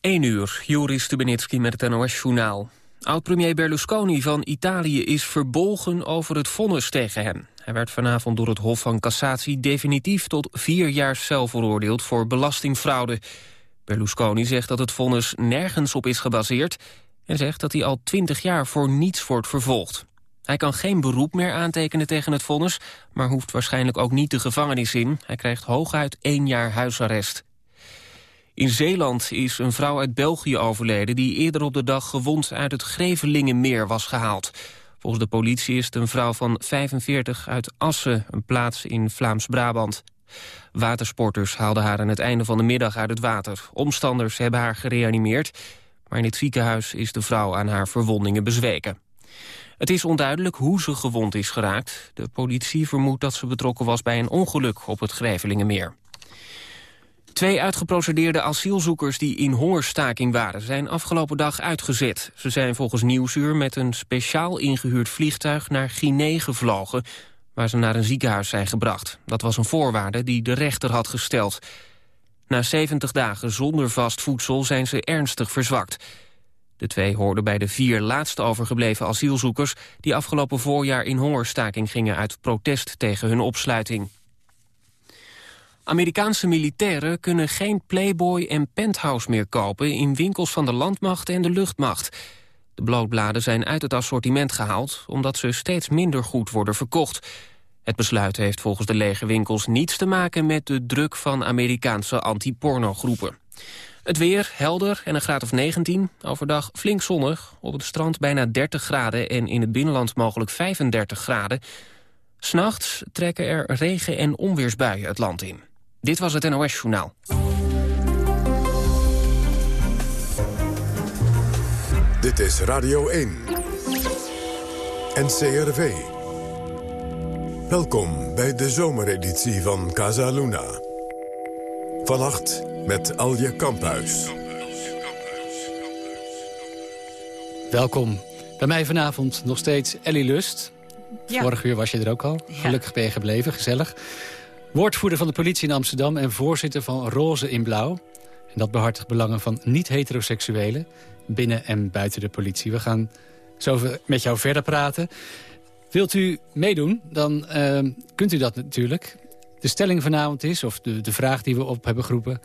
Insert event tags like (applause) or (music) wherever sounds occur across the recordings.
1 uur, Joris Stubenitski met het NOS-journaal. Oud-premier Berlusconi van Italië is verbolgen over het vonnis tegen hem. Hij werd vanavond door het Hof van Cassatie definitief tot vier jaar cel veroordeeld voor belastingfraude. Berlusconi zegt dat het vonnis nergens op is gebaseerd... en zegt dat hij al twintig jaar voor niets wordt vervolgd. Hij kan geen beroep meer aantekenen tegen het vonnis... maar hoeft waarschijnlijk ook niet de gevangenis in. Hij krijgt hooguit één jaar huisarrest. In Zeeland is een vrouw uit België overleden... die eerder op de dag gewond uit het Grevelingenmeer was gehaald. Volgens de politie is het een vrouw van 45 uit Assen... een plaats in Vlaams-Brabant. Watersporters haalden haar aan het einde van de middag uit het water. Omstanders hebben haar gereanimeerd... maar in het ziekenhuis is de vrouw aan haar verwondingen bezweken. Het is onduidelijk hoe ze gewond is geraakt. De politie vermoedt dat ze betrokken was bij een ongeluk op het Grevelingenmeer. Twee uitgeprocedeerde asielzoekers die in hongerstaking waren... zijn afgelopen dag uitgezet. Ze zijn volgens Nieuwsuur met een speciaal ingehuurd vliegtuig naar Guinea gevlogen... waar ze naar een ziekenhuis zijn gebracht. Dat was een voorwaarde die de rechter had gesteld. Na 70 dagen zonder vast voedsel zijn ze ernstig verzwakt. De twee hoorden bij de vier laatste overgebleven asielzoekers... die afgelopen voorjaar in hongerstaking gingen uit protest tegen hun opsluiting. Amerikaanse militairen kunnen geen Playboy en Penthouse meer kopen... in winkels van de landmacht en de luchtmacht. De blootbladen zijn uit het assortiment gehaald... omdat ze steeds minder goed worden verkocht. Het besluit heeft volgens de lege winkels niets te maken... met de druk van Amerikaanse anti-pornogroepen. Het weer helder en een graad of 19. Overdag flink zonnig. Op het strand bijna 30 graden en in het binnenland mogelijk 35 graden. S'nachts trekken er regen- en onweersbuien het land in. Dit was het NOS Journaal. Dit is Radio 1. NCRV. Welkom bij de zomereditie van Casa Luna. Vannacht met Alje Kamphuis. Welkom. Bij mij vanavond nog steeds Ellie Lust. Ja. Vorig uur was je er ook al. Gelukkig ben je gebleven, gezellig. Woordvoerder van de politie in Amsterdam en voorzitter van Roze in Blauw. En dat behartigt belangen van niet-heteroseksuelen binnen en buiten de politie. We gaan zo met jou verder praten. Wilt u meedoen, dan uh, kunt u dat natuurlijk. De stelling vanavond is, of de, de vraag die we op hebben geroepen...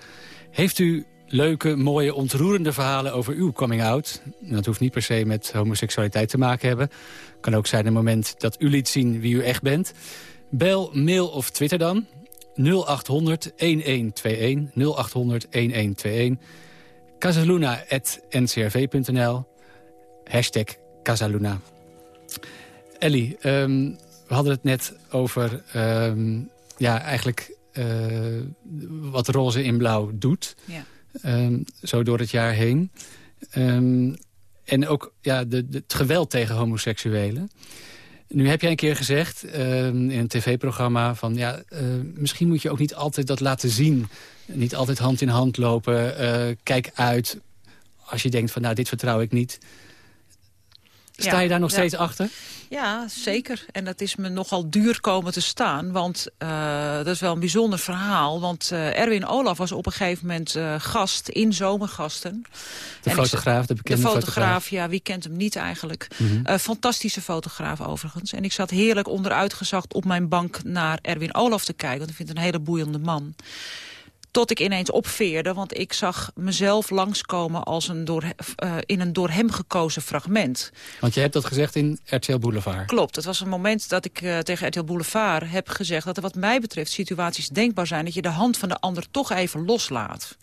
heeft u leuke, mooie, ontroerende verhalen over uw coming-out? Dat hoeft niet per se met homoseksualiteit te maken hebben. kan ook zijn een moment dat u liet zien wie u echt bent. Bel, mail of Twitter dan. 0800 1121 0800 1121 casaluna.ncrv.nl Hashtag Casaluna. Ellie, um, we hadden het net over um, ja, eigenlijk uh, wat roze in blauw doet. Ja. Um, zo door het jaar heen. en ook ja, de, de, het geweld tegen homoseksuelen. Nu heb jij een keer gezegd uh, in een tv-programma... van ja, uh, misschien moet je ook niet altijd dat laten zien. Niet altijd hand in hand lopen. Uh, kijk uit als je denkt van nou, dit vertrouw ik niet. Sta je daar nog steeds achter? Ja, zeker. En dat is me nogal duur komen te staan. Want uh, dat is wel een bijzonder verhaal. Want uh, Erwin Olaf was op een gegeven moment uh, gast in Zomergasten. De en fotograaf, de bekende de fotograaf, fotograaf. ja, wie kent hem niet eigenlijk. Mm -hmm. fantastische fotograaf overigens. En ik zat heerlijk onderuitgezakt op mijn bank naar Erwin Olaf te kijken. Want ik vind het een hele boeiende man. Tot ik ineens opveerde, want ik zag mezelf langskomen als een door, uh, in een door hem gekozen fragment. Want je hebt dat gezegd in RTL Boulevard. Klopt, het was een moment dat ik uh, tegen RTL Boulevard heb gezegd... dat er wat mij betreft situaties denkbaar zijn... dat je de hand van de ander toch even loslaat.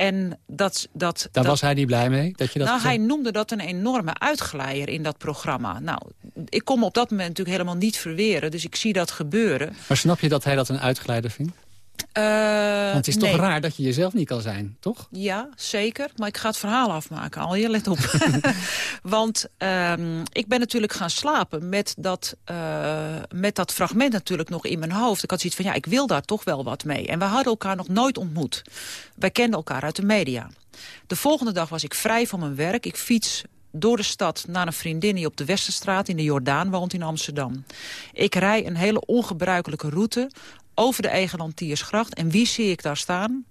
En dat, dat, Daar dat, was hij niet blij mee? Dat je dat nou, hij noemde dat een enorme uitglijer in dat programma. Nou, ik kon me op dat moment natuurlijk helemaal niet verweren. Dus ik zie dat gebeuren. Maar snap je dat hij dat een uitgeleider vindt? Uh, Want het is nee. toch raar dat je jezelf niet kan zijn, toch? Ja, zeker. Maar ik ga het verhaal afmaken, al je let op. (laughs) Want um, ik ben natuurlijk gaan slapen met dat, uh, met dat fragment natuurlijk nog in mijn hoofd. Ik had zoiets van, ja, ik wil daar toch wel wat mee. En we hadden elkaar nog nooit ontmoet. Wij kenden elkaar uit de media. De volgende dag was ik vrij van mijn werk. Ik fiets door de stad naar een vriendin die op de Westerstraat in de Jordaan woont in Amsterdam. Ik rij een hele ongebruikelijke route over de Egelantiersgracht. En wie zie ik daar staan?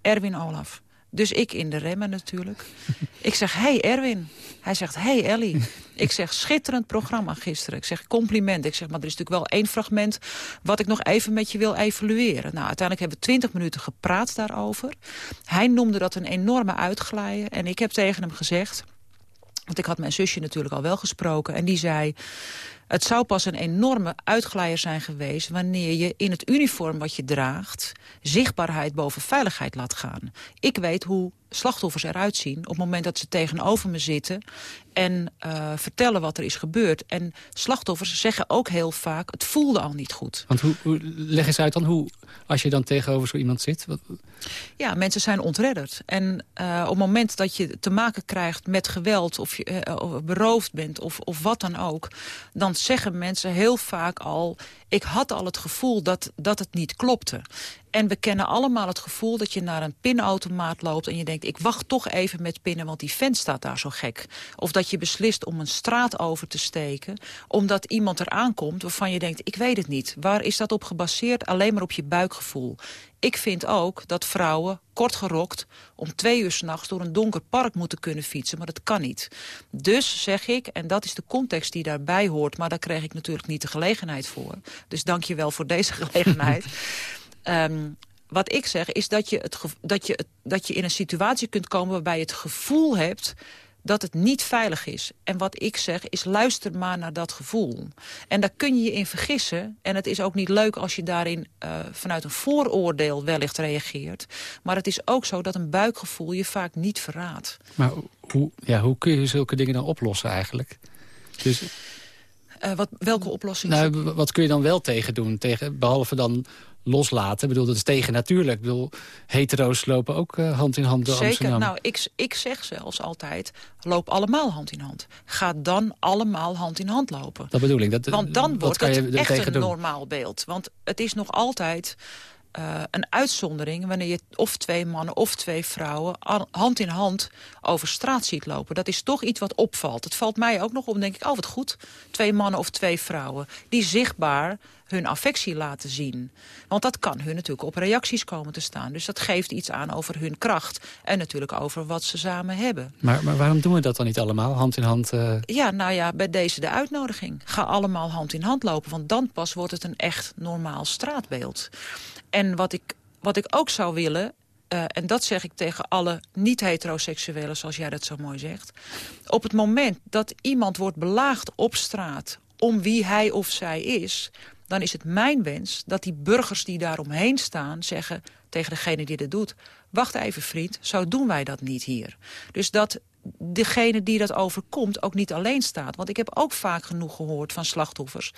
Erwin Olaf. Dus ik in de remmen natuurlijk. (laughs) ik zeg, hey Erwin. Hij zegt, hey Ellie. ik zeg, schitterend programma gisteren. Ik zeg, compliment. Ik zeg, maar er is natuurlijk wel één fragment... wat ik nog even met je wil evalueren. Nou, uiteindelijk hebben we twintig minuten gepraat daarover. Hij noemde dat een enorme uitglijden. En ik heb tegen hem gezegd... want ik had mijn zusje natuurlijk al wel gesproken... en die zei... Het zou pas een enorme uitglijer zijn geweest... wanneer je in het uniform wat je draagt... zichtbaarheid boven veiligheid laat gaan. Ik weet hoe slachtoffers eruit zien op het moment dat ze tegenover me zitten... en uh, vertellen wat er is gebeurd. En slachtoffers zeggen ook heel vaak, het voelde al niet goed. Want hoe, hoe leg eens uit dan, hoe, als je dan tegenover zo iemand zit... Wat... Ja, mensen zijn ontredderd. En uh, op het moment dat je te maken krijgt met geweld... of je uh, beroofd bent of, of wat dan ook... dan zeggen mensen heel vaak al... ik had al het gevoel dat, dat het niet klopte. En we kennen allemaal het gevoel dat je naar een pinautomaat loopt... en je denkt, ik wacht toch even met pinnen, want die vent staat daar zo gek. Of dat je beslist om een straat over te steken... omdat iemand er aankomt waarvan je denkt, ik weet het niet. Waar is dat op gebaseerd? Alleen maar op je buikgevoel. Ik vind ook dat vrouwen, kort gerokt, om twee uur s'nachts door een donker park moeten kunnen fietsen. Maar dat kan niet. Dus zeg ik, en dat is de context die daarbij hoort... maar daar kreeg ik natuurlijk niet de gelegenheid voor. Dus dank je wel voor deze (laughs) gelegenheid. Um, wat ik zeg is dat je, het, dat, je, dat je in een situatie kunt komen waarbij je het gevoel hebt dat het niet veilig is. En wat ik zeg is luister maar naar dat gevoel. En daar kun je je in vergissen. En het is ook niet leuk als je daarin uh, vanuit een vooroordeel wellicht reageert. Maar het is ook zo dat een buikgevoel je vaak niet verraadt. Maar hoe, ja, hoe kun je zulke dingen dan oplossen eigenlijk? Dus... Uh, wat, welke oplossingen? Nou, wat kun je dan wel tegen doen? Tegen, behalve dan loslaten. Ik bedoel, dat is tegen natuurlijk. Ik bedoel, hetero's lopen ook uh, hand in hand door Zeker. Amsterdam. Nou, ik, ik zeg zelfs altijd, loop allemaal hand in hand. Ga dan allemaal hand in hand lopen. Dat bedoel ik. Dat, Want dan wordt het echt een normaal beeld. Want het is nog altijd... Uh, een uitzondering wanneer je of twee mannen of twee vrouwen hand in hand over straat ziet lopen. Dat is toch iets wat opvalt. Het valt mij ook nog op, denk ik, oh wat goed. Twee mannen of twee vrouwen die zichtbaar hun affectie laten zien. Want dat kan hun natuurlijk op reacties komen te staan. Dus dat geeft iets aan over hun kracht. En natuurlijk over wat ze samen hebben. Maar, maar waarom doen we dat dan niet allemaal, hand in hand? Uh... Ja, nou ja, bij deze de uitnodiging. Ga allemaal hand in hand lopen. Want dan pas wordt het een echt normaal straatbeeld. En wat ik, wat ik ook zou willen... Uh, en dat zeg ik tegen alle niet-heteroseksuelen, zoals jij dat zo mooi zegt. Op het moment dat iemand wordt belaagd op straat om wie hij of zij is dan is het mijn wens dat die burgers die daaromheen staan zeggen tegen degene die dat doet... wacht even vriend, zo doen wij dat niet hier. Dus dat degene die dat overkomt ook niet alleen staat. Want ik heb ook vaak genoeg gehoord van slachtoffers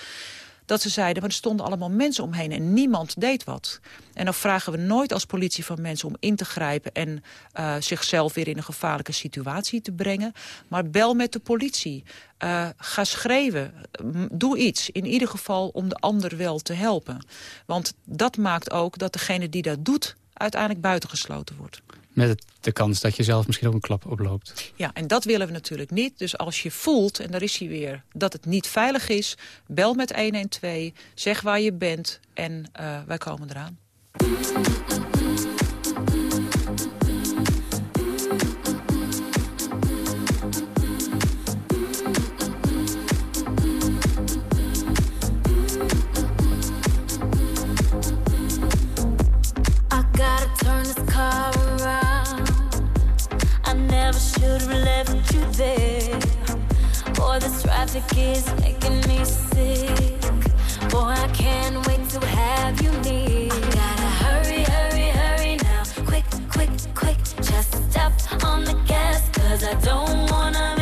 dat ze zeiden, er stonden allemaal mensen omheen en niemand deed wat. En dan vragen we nooit als politie van mensen om in te grijpen... en uh, zichzelf weer in een gevaarlijke situatie te brengen. Maar bel met de politie. Uh, ga schreeuwen. Doe iets. In ieder geval om de ander wel te helpen. Want dat maakt ook dat degene die dat doet... uiteindelijk buitengesloten wordt. Met de kans dat je zelf misschien ook een klap oploopt. Ja, en dat willen we natuurlijk niet. Dus als je voelt, en daar is hij weer, dat het niet veilig is... bel met 112, zeg waar je bent en uh, wij komen eraan. There. Boy, this traffic is making me sick. Boy, I can't wait to have you near. Gotta hurry, hurry, hurry now. Quick, quick, quick. Just step on the gas, cause I don't wanna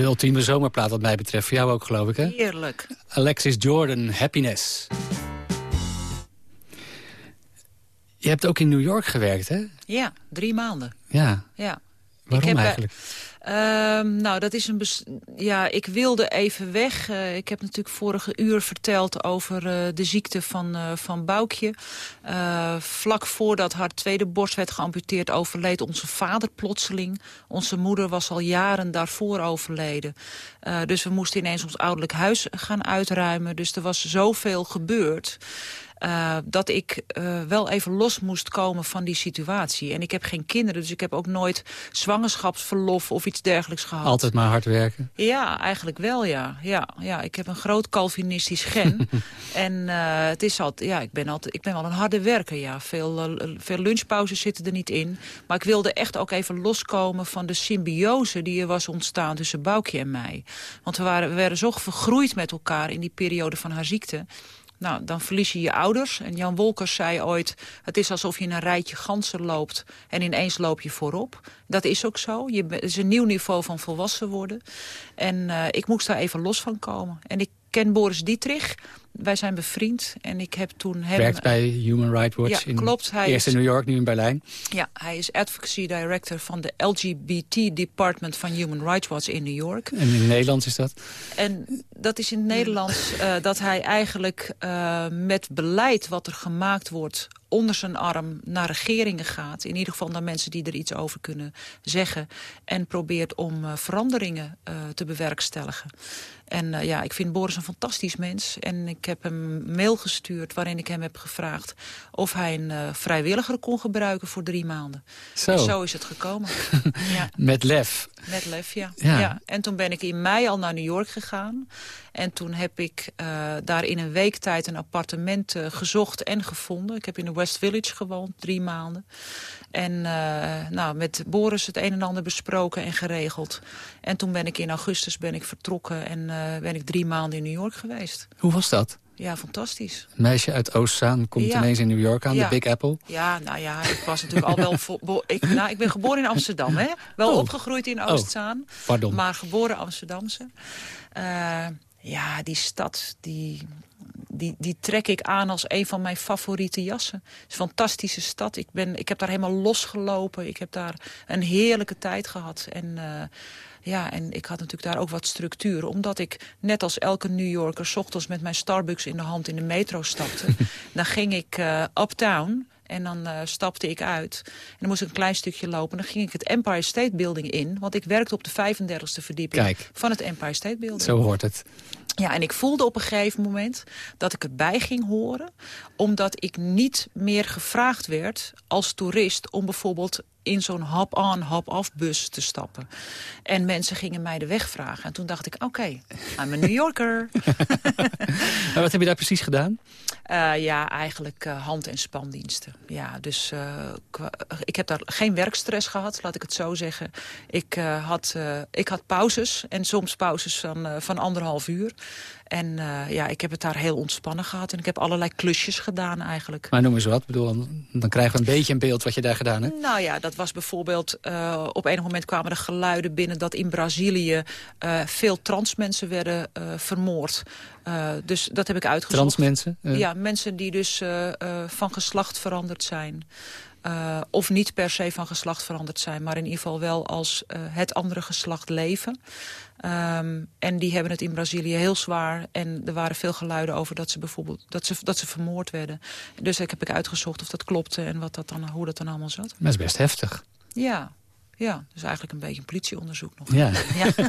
De ultieme zomerplaat wat mij betreft. Voor jou ook, geloof ik, hè? Heerlijk. Alexis Jordan, Happiness. Je hebt ook in New York gewerkt, hè? Ja, drie maanden. Ja. ja. Waarom ik heb, eigenlijk? Um, nou, dat is een. Ja, ik wilde even weg. Uh, ik heb natuurlijk vorige uur verteld over uh, de ziekte van, uh, van Boukje. vlak voordat haar tweede borst werd geamputeerd, overleed onze vader plotseling. Onze moeder was al jaren daarvoor overleden. dus we moesten ineens ons ouderlijk huis gaan uitruimen. Dus er was zoveel gebeurd. Uh, dat ik uh, wel even los moest komen van die situatie. En ik heb geen kinderen, dus ik heb ook nooit zwangerschapsverlof of iets dergelijks gehad. Altijd maar hard werken? Ja, eigenlijk wel, ja. ja, ja ik heb een groot Calvinistisch gen. (laughs) en uh, het is altijd, ja, ik ben, altijd, ik ben wel een harde werker, ja. Veel, veel lunchpauzes zitten er niet in. Maar ik wilde echt ook even loskomen van de symbiose die er was ontstaan tussen Boukje en mij. Want we, waren, we werden zo vergroeid met elkaar in die periode van haar ziekte. Nou, dan verlies je je ouders. En Jan Wolkers zei ooit, het is alsof je in een rijtje ganzen loopt... en ineens loop je voorop. Dat is ook zo. Je, het is een nieuw niveau van volwassen worden. En uh, ik moest daar even los van komen. En ik ken Boris Dietrich. Wij zijn bevriend en ik heb toen hem... Werkt bij Human Rights Watch ja, klopt, hij eerst in New York, nu in Berlijn. Ja, hij is advocacy director van de LGBT department van Human Rights Watch in New York. En in het Nederlands is dat? En dat is in het Nederlands uh, dat hij eigenlijk uh, met beleid wat er gemaakt wordt onder zijn arm naar regeringen gaat. In ieder geval naar mensen die er iets over kunnen zeggen. En probeert om uh, veranderingen uh, te bewerkstelligen. En uh, ja, ik vind Boris een fantastisch mens. En ik heb hem een mail gestuurd waarin ik hem heb gevraagd... of hij een uh, vrijwilliger kon gebruiken voor drie maanden. Zo, en zo is het gekomen. (laughs) ja. Met lef. Met lef, ja. ja. ja. En toen ben ik in mei al naar New York gegaan. En toen heb ik uh, daar in een week tijd een appartement uh, gezocht en gevonden. Ik heb in de West Village gewoond, drie maanden. En uh, nou, met Boris het een en ander besproken en geregeld. En toen ben ik in augustus ben ik vertrokken en ben ik drie maanden in New York geweest. Hoe was dat? Ja, fantastisch. Een meisje uit Oostzaan komt ja. ineens in New York aan, ja. de Big Apple. Ja, nou ja, ik was natuurlijk al wel... Ik, nou, ik ben geboren in Amsterdam, hè. Wel oh. opgegroeid in Oostzaan. Oh. Pardon. Maar geboren Amsterdamse. Uh, ja, die stad, die, die, die trek ik aan als een van mijn favoriete jassen. Het is een fantastische stad. Ik, ben, ik heb daar helemaal losgelopen. Ik heb daar een heerlijke tijd gehad. En... Uh, ja, en ik had natuurlijk daar ook wat structuur. Omdat ik, net als elke New Yorker... S ochtends met mijn Starbucks in de hand in de metro stapte. (laughs) dan ging ik uh, uptown en dan uh, stapte ik uit. En dan moest ik een klein stukje lopen. Dan ging ik het Empire State Building in. Want ik werkte op de 35e verdieping Kijk, van het Empire State Building. Zo hoort het. Ja, en ik voelde op een gegeven moment dat ik erbij ging horen. Omdat ik niet meer gevraagd werd als toerist om bijvoorbeeld in zo'n hop-on, hop-off bus te stappen. En mensen gingen mij de weg vragen. En toen dacht ik, oké, okay, I'm a New Yorker. Maar (laughs) wat heb je daar precies gedaan? Uh, ja, eigenlijk uh, hand- en spandiensten. Ja, dus uh, ik heb daar geen werkstress gehad, laat ik het zo zeggen. Ik, had, ik had pauzes en soms pauzes van, van anderhalf uur. En ja, ik heb het daar heel ontspannen gehad. En ik heb allerlei klusjes gedaan eigenlijk. Maar noem eens wat. bedoel, dan krijgen we een beetje een beeld wat je daar gedaan hebt. Nou ja, dat was bijvoorbeeld... Op enig moment kwamen er geluiden binnen dat in Brazilië... Veel transmensen werden vermoord. Dus dat heb ik uitgezocht. Transmensen? Ja, mensen die dus van geslacht veranderd zijn. Of niet per se van geslacht veranderd zijn... maar in ieder geval wel als het andere geslacht leven. Um, en die hebben het in Brazilië heel zwaar. En er waren veel geluiden over dat ze bijvoorbeeld dat ze, dat ze vermoord werden. Dus ik heb ik uitgezocht of dat klopte en wat dat dan, hoe dat dan allemaal zat. Dat is best heftig. Ja, ja, dus eigenlijk een beetje een politieonderzoek nog. Ja, ja. (laughs)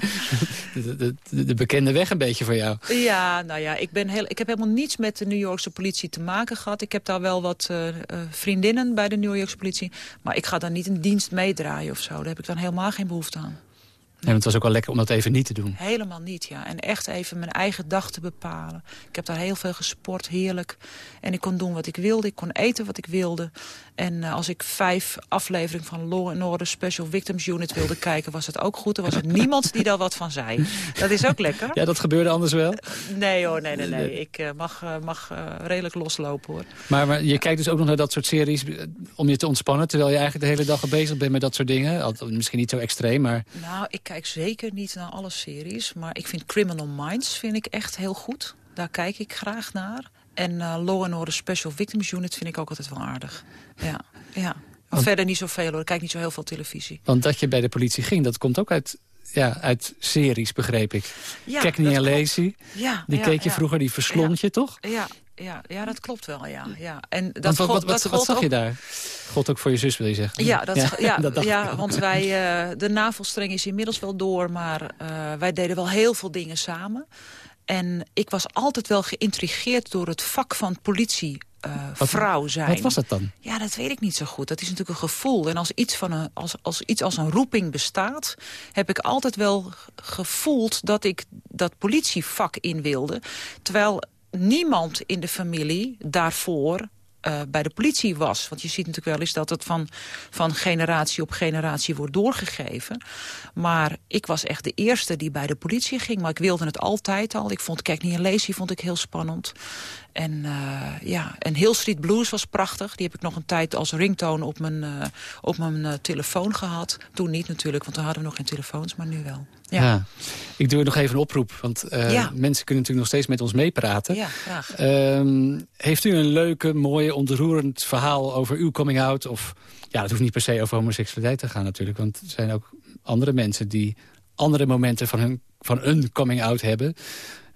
de, de, de, bekende weg een beetje voor jou. Ja, nou ja, ik, ben heel, ik heb helemaal niets met de New Yorkse politie te maken gehad. Ik heb daar wel wat uh, vriendinnen bij de New Yorkse politie. Maar ik ga daar niet een dienst meedraaien of zo. Daar heb ik dan helemaal geen behoefte aan. En het was ook wel lekker om dat even niet te doen. Helemaal niet, ja. En echt even mijn eigen dag te bepalen. Ik heb daar heel veel gesport, heerlijk. En ik kon doen wat ik wilde, ik kon eten wat ik wilde. En uh, als ik vijf afleveringen van Law and Order Special Victims Unit wilde (laughs) kijken... was het ook goed. Er was er niemand die daar wat van zei. Dat is ook lekker. Ja, dat gebeurde anders wel? Nee hoor, nee, nee, nee. Ik uh, mag, mag redelijk loslopen hoor. Maar, maar je kijkt dus ook nog naar dat soort series om je te ontspannen... terwijl je eigenlijk de hele dag bezig bent met dat soort dingen? Misschien niet zo extreem, maar... Nou, ik kijk zeker niet naar alle series. Maar ik vind Criminal Minds vind ik echt heel goed. Daar kijk ik graag naar. En uh, Law and Order Special Victims Unit vind ik ook altijd wel aardig. Ja, ja. Want, verder niet zoveel hoor. Ik kijk niet zo heel veel televisie. Want dat je bij de politie ging, dat komt ook uit, ja, uit series, begreep ik. Ja, Cagney en Lacey. Ja, die keek je vroeger, die verslond je toch? Ja, ja, ja, dat klopt wel, ja. ja. En dat wat, wat, wat, wat, zag je daar? God ook voor je zus, wil je zeggen? Ja, dat, ja, ja, (laughs) ja want wij, uh, de navelstreng is inmiddels wel door... maar uh, wij deden wel heel veel dingen samen. En ik was altijd wel geïntrigeerd door het vak van politie. Uh, vrouw zijn. Wat was dat dan? Ja, dat weet ik niet zo goed. Dat is natuurlijk een gevoel. En als iets, van een, als, als iets als een roeping bestaat... heb ik altijd wel gevoeld dat ik dat politievak in wilde. Terwijl niemand in de familie daarvoor uh, bij de politie was. Want je ziet natuurlijk wel eens dat het van, van generatie op generatie wordt doorgegeven. Maar ik was echt de eerste die bij de politie ging. Maar ik wilde het altijd al. Ik vond Kijk niet een lezen vond ik heel spannend. En, uh, ja, en Hill Street Blues was prachtig. Die heb ik nog een tijd als ringtone op mijn, uh, op mijn telefoon gehad. Toen niet natuurlijk, want toen hadden we nog geen telefoons, maar nu wel. Ja. ja. Ik doe nog even een oproep, want ja. mensen kunnen natuurlijk nog steeds met ons meepraten. Ja, graag. Um, heeft u een leuke, mooie, ontroerend verhaal over uw coming-out? Of ja, het hoeft niet per se over homoseksualiteit te gaan natuurlijk. Want er zijn ook andere mensen die andere momenten van, hun, van een coming-out hebben.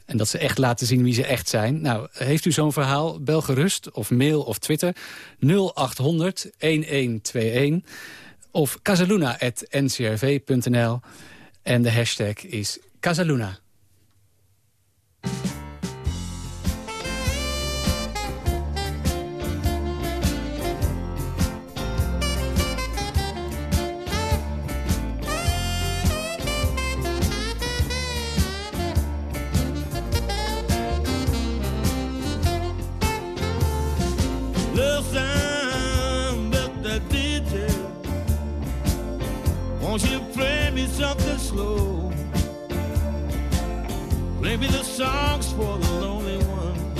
En dat ze echt laten zien wie ze echt zijn. Nou, heeft u zo'n verhaal? Bel gerust of mail of Twitter 0800 1121 of casaluna.ncrv.nl. En de hashtag is Casaluna. Something slow, maybe the song's for the lonely one.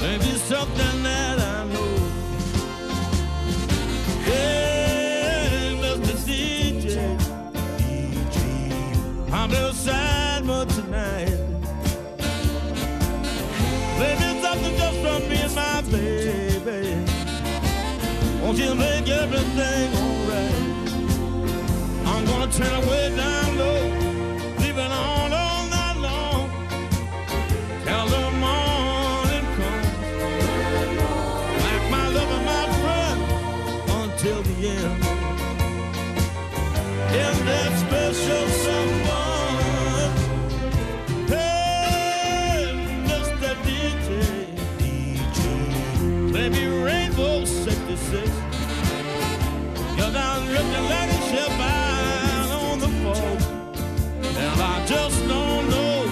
Maybe something that I know. Hey, Mr. DJ, DJ, I'm real sad but tonight. Maybe something just from me and my baby. Won't you make everything? Turn away down low, leaving on all night long. Till the morning comes, like my love and my friend until the end. In that special someone, hey, Mr. DJ, DJ, maybe me Rainbow 66. You're down drifting. just don't know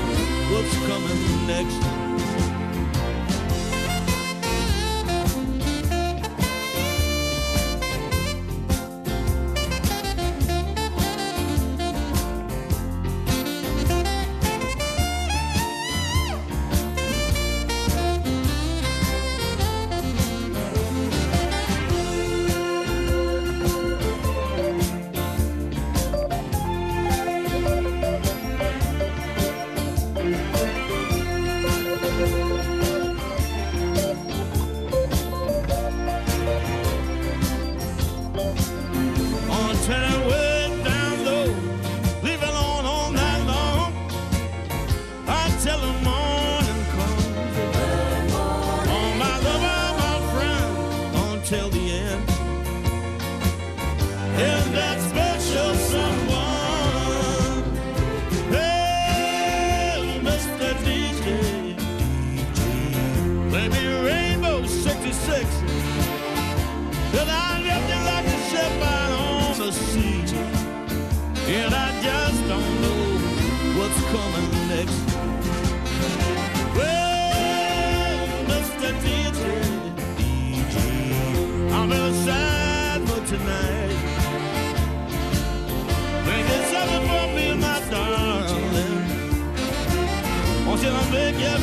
what's coming next.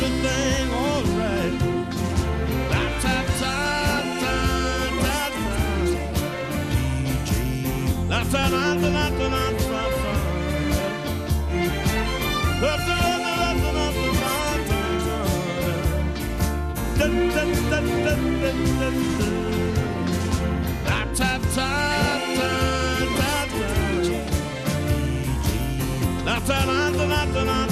everything alright. Not that, not that, not that, not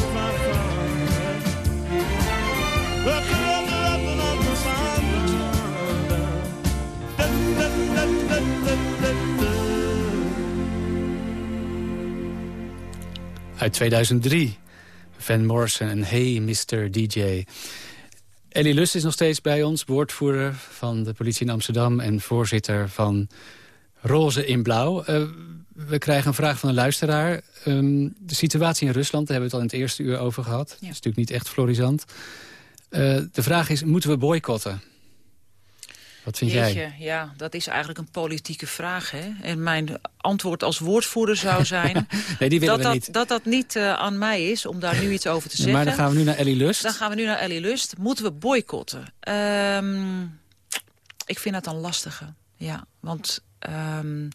Uit 2003. Van Morrison en Hey Mr. DJ. Ellie Lust is nog steeds bij ons, woordvoerder van de politie in Amsterdam... en voorzitter van Roze in Blauw. Eh, we krijgen een vraag van een luisteraar. Ehm, de situatie in Rusland, daar hebben we het al in het eerste uur over gehad. Dat is natuurlijk niet echt florisant. Eh, de vraag is, moeten we boycotten? Wat vind jij? Ja, dat is eigenlijk een politieke vraag. Hè? En mijn antwoord als woordvoerder zou (laughs) zijn... Nee, die dat, dat, niet. dat dat niet eh, aan mij is om daar nu iets over te zeggen. Maar dan gaan we nu naar Ellie Lust. Dan gaan we nu naar Ellie Lust. Moeten we boycotten? Ehm, ik vind dat een lastige. Ja, want ehm,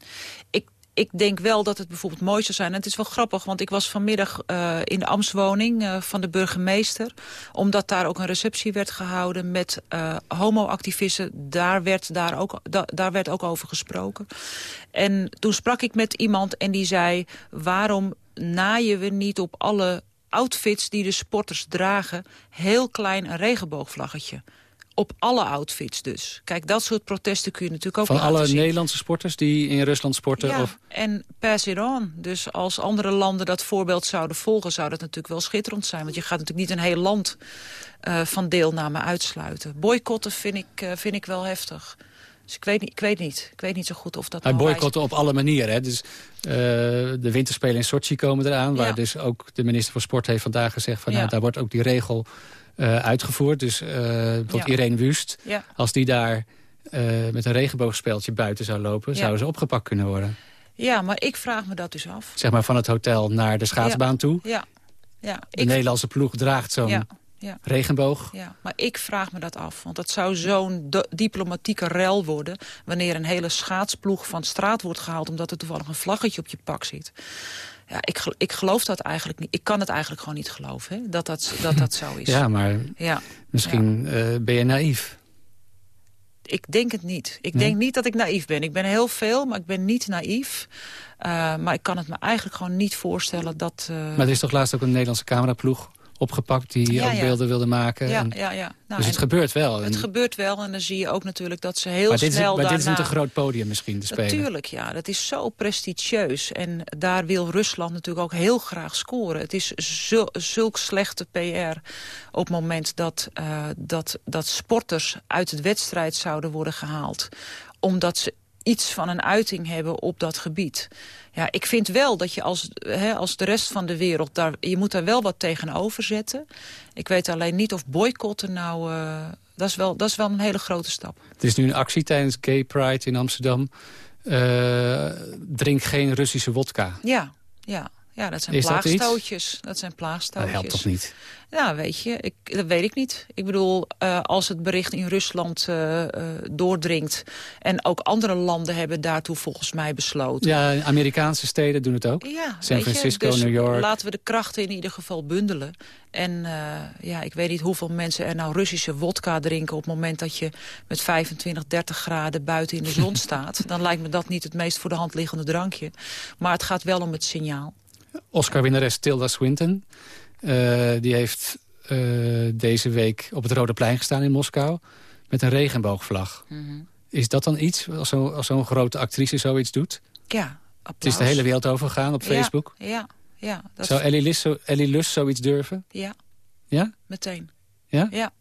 ik, ik denk wel dat het bijvoorbeeld mooi zou zijn. En het is wel grappig, want ik was vanmiddag eh, in de ambtswoning eh, van de burgemeester. Omdat daar ook een receptie werd gehouden met eh homoactivisten. Daar werd, daar, ook, da- daar werd ook over gesproken. En toen sprak ik met iemand en die zei... waarom naaien we niet op alle outfits die de sporters dragen... heel klein een regenboogvlaggetje? Op alle outfits dus. Kijk, dat soort protesten kun je natuurlijk ook Van alle zien. Nederlandse sporters die in Rusland sporten? Ja, Of, en per se on. Dus als andere landen dat voorbeeld zouden volgen... zou dat natuurlijk wel schitterend zijn. Want je gaat natuurlijk niet een heel land eh, van deelname uitsluiten. Boycotten vind ik, eh, vind ik wel heftig. Dus ik weet, niet, ik weet niet. Ik weet niet zo goed of dat... maar nou wijs- boycotten op alle manieren. Hè? Dus, eh, de winterspelen in Sochi komen eraan. Waar Ja. dus ook de minister van Sport heeft vandaag gezegd... van Ja. nou, daar wordt ook die regel eh, uitgevoerd. Dus eh bijvoorbeeld Ja. Irene Wust, Ja. als die daar eh, met een regenboogspeldje buiten zou lopen... Zouden ze opgepakt kunnen worden. ja, maar ik vraag me dat dus af. Zeg maar van het hotel naar de schaatsbaan toe. Ja, ja. De Ik, Nederlandse ploeg draagt zo'n ja, regenboog. Ja, maar ik vraag me dat af. Want dat zou zo'n diplomatieke rel worden... wanneer een hele schaatsploeg van straat wordt gehaald... omdat er toevallig een vlaggetje op je pak zit. Ja, ik, ik geloof dat eigenlijk niet. Ik kan het eigenlijk gewoon niet geloven, hè, dat, dat, dat dat zo is. (laughs) Ja, maar Ja, misschien eh, ben je naïef. ik denk het niet. Ik Nee? denk niet dat ik naïef ben. Ik ben heel veel, maar ik ben niet naïef. Eh, maar ik kan het me eigenlijk gewoon niet voorstellen dat... eh, Maar er is toch laatst ook een Nederlandse cameraploeg opgepakt... die Ja, ook ja. beelden wilde maken. ja, En- ja, ja. Nou, dus het gebeurt wel. het En- gebeurt wel en dan zie je ook natuurlijk dat ze heel maar dit is, snel maar dit is daarna... niet een groot podium misschien te spelen. Natuurlijk, ja. Dat is zo prestigieus. En daar wil Rusland natuurlijk ook heel graag scoren. Het is zul- zulk slechte PR op het moment dat, eh, dat, dat sporters uit het wedstrijd zouden worden gehaald. Omdat ze iets van een uiting hebben op dat gebied. Ja, ik vind wel dat je als, hè, als de rest van de wereld... Daar, je moet daar wel wat tegenover zetten. Ik weet alleen niet of boycotten nou... Uh, dat, is wel, dat is wel een hele grote stap. Er is nu een actie tijdens Gay Pride in Amsterdam. Uh, drink geen Russische wodka. Ja, ja. Ja, dat zijn plaagstootjes. Dat, dat, zijn plaagstootjes. Dat helpt toch niet? Ja, weet je, ik, dat weet ik niet. Ik bedoel, uh, als het bericht in Rusland uh, uh, doordringt... en ook andere landen hebben daartoe volgens mij besloten. Ja, Amerikaanse steden doen het ook. Ja, San Francisco, dus New York. laten we de krachten in ieder geval bundelen. En ja, ik weet niet hoeveel mensen er nou Russische wodka drinken... op het moment dat je met 25, 30 graden buiten in de zon (laughs) staat. Dan lijkt me dat niet het meest voor de hand liggende drankje. Maar het gaat wel om het signaal. Oscar-winnares Tilda Swinton. Uh, die heeft uh, deze week op het Rode Plein gestaan in Moskou... met een regenboogvlag. Mm -hmm. Is dat dan iets, als zo'n zo grote actrice zoiets doet? Ja, applaus. Het is de hele wereld overgegaan op Facebook. Ja, ja. ja dat Zou Ellie Lust, zo, Ellie Lust zoiets durven? Ja. Ja? Meteen. Ja? Ja.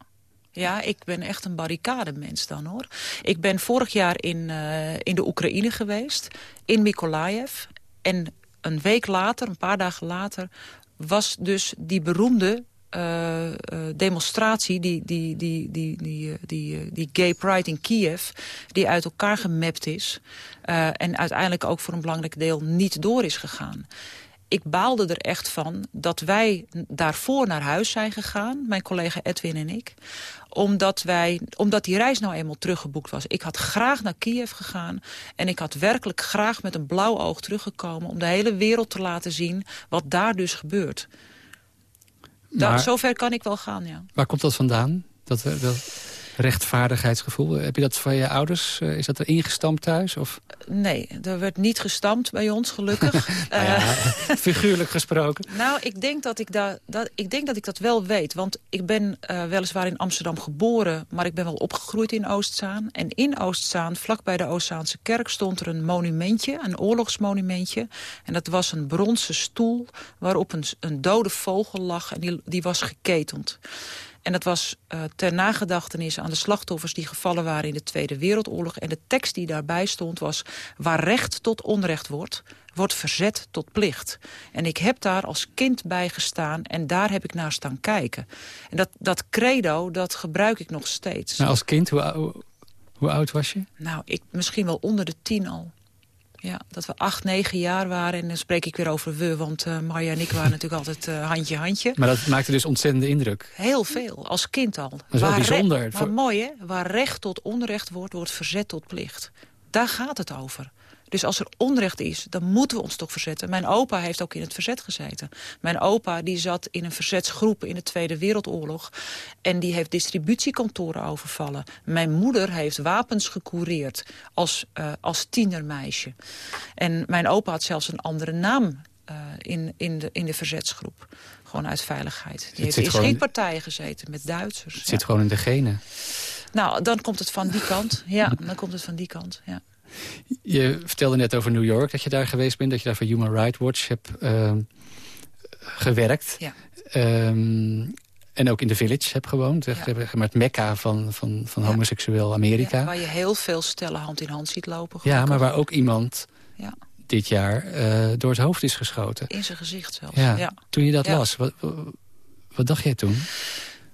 Ja, ik ben echt een barricademens dan, hoor. Ik ben vorig jaar in, uh, in de Oekraïne geweest, in Mykolaiv. En een week later, een paar dagen later... was dus die beroemde uh, uh, demonstratie, die, die, die, die, die, die, die gay pride in Kiev... die uit elkaar gemapt is en uiteindelijk ook voor een belangrijk deel niet door is gegaan ik baalde er echt van dat wij daarvoor naar huis zijn gegaan. Mijn collega Edwin en ik omdat, wij, omdat die reis nou eenmaal teruggeboekt was. Ik had graag naar Kiev gegaan. En ik had werkelijk graag met een blauw oog teruggekomen... om de hele wereld te laten zien wat daar dus gebeurt. Maar, zover kan ik wel gaan, ja. Waar komt dat vandaan? Dat, dat rechtvaardigheidsgevoel. Heb je dat van je ouders? Eh, is dat er ingestampt thuis? Of? Nee, er werd niet gestampt bij ons, gelukkig. (laughs) nou ja, (laughs) figuurlijk gesproken. Nou, ik denk dat ik, da dat, ik denk dat ik dat wel weet. Want ik ben uh, weliswaar in Amsterdam geboren... maar ik ben wel opgegroeid in Oostzaan. En in Oostzaan, vlakbij de Oostzaanse kerk... stond er een monumentje, een oorlogsmonumentje. En dat was een bronzen stoel waarop een, een dode vogel lag... en die, die was geketend. En dat was uh, ter nagedachtenis aan de slachtoffers die gevallen waren in de Tweede Wereldoorlog. En de tekst die daarbij stond was... waar recht tot onrecht wordt, wordt verzet tot plicht. En ik heb daar als kind bij gestaan en daar heb ik naar staan kijken. En dat, dat credo, dat gebruik ik nog steeds. Nou, als kind, hoe, hoe oud was je? Nou, ik, misschien wel onder de tien al. Ja, dat we acht, negen jaar waren. En dan spreek ik weer over we, want uh, Marja en ik waren natuurlijk altijd uh, handje, handje. Maar dat maakte dus ontzettende indruk. Heel veel, als kind al. Dat is wel bijzonder. Maar mooi hè, waar recht tot onrecht wordt, wordt verzet tot plicht. Daar gaat het over. Dus als er onrecht is, dan moeten we ons toch verzetten. Mijn opa heeft ook in het verzet gezeten. Mijn opa die zat in een verzetsgroep in de Tweede Wereldoorlog. En die heeft distributiekantoren overvallen. Mijn moeder heeft wapens gecoureerd als, uh, als tienermeisje. En mijn opa had zelfs een andere naam uh, in, in, de, in de verzetsgroep. Gewoon uit veiligheid. Die het heeft in schietpartijen gezeten met Duitsers. Het ja. zit gewoon in de genen. Nou, dan komt het van die kant. Ja, dan komt het van die kant, ja. Je vertelde net over New York dat je daar geweest bent. Dat je daar voor Human Rights Watch hebt uh, gewerkt. Ja. Um, en ook in de Village heb gewoond. Ja. Maar het mekka van, van, van ja. homoseksueel Amerika. Ja, waar je heel veel stellen hand in hand ziet lopen. Ja, maar waar ook iemand dit jaar uh, door het hoofd is geschoten. In zijn gezicht zelfs. Ja. Toen je dat las, wat, wat dacht jij toen?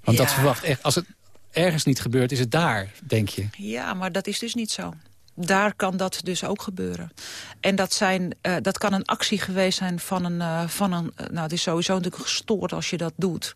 Want dat verwacht echt, als het ergens niet gebeurt, is het daar, denk je. Ja, maar dat is dus niet zo daar kan dat dus ook gebeuren. En dat, zijn, uh, dat kan een actie geweest zijn van een... Uh, van een uh, nou, het is sowieso natuurlijk gestoord als je dat doet.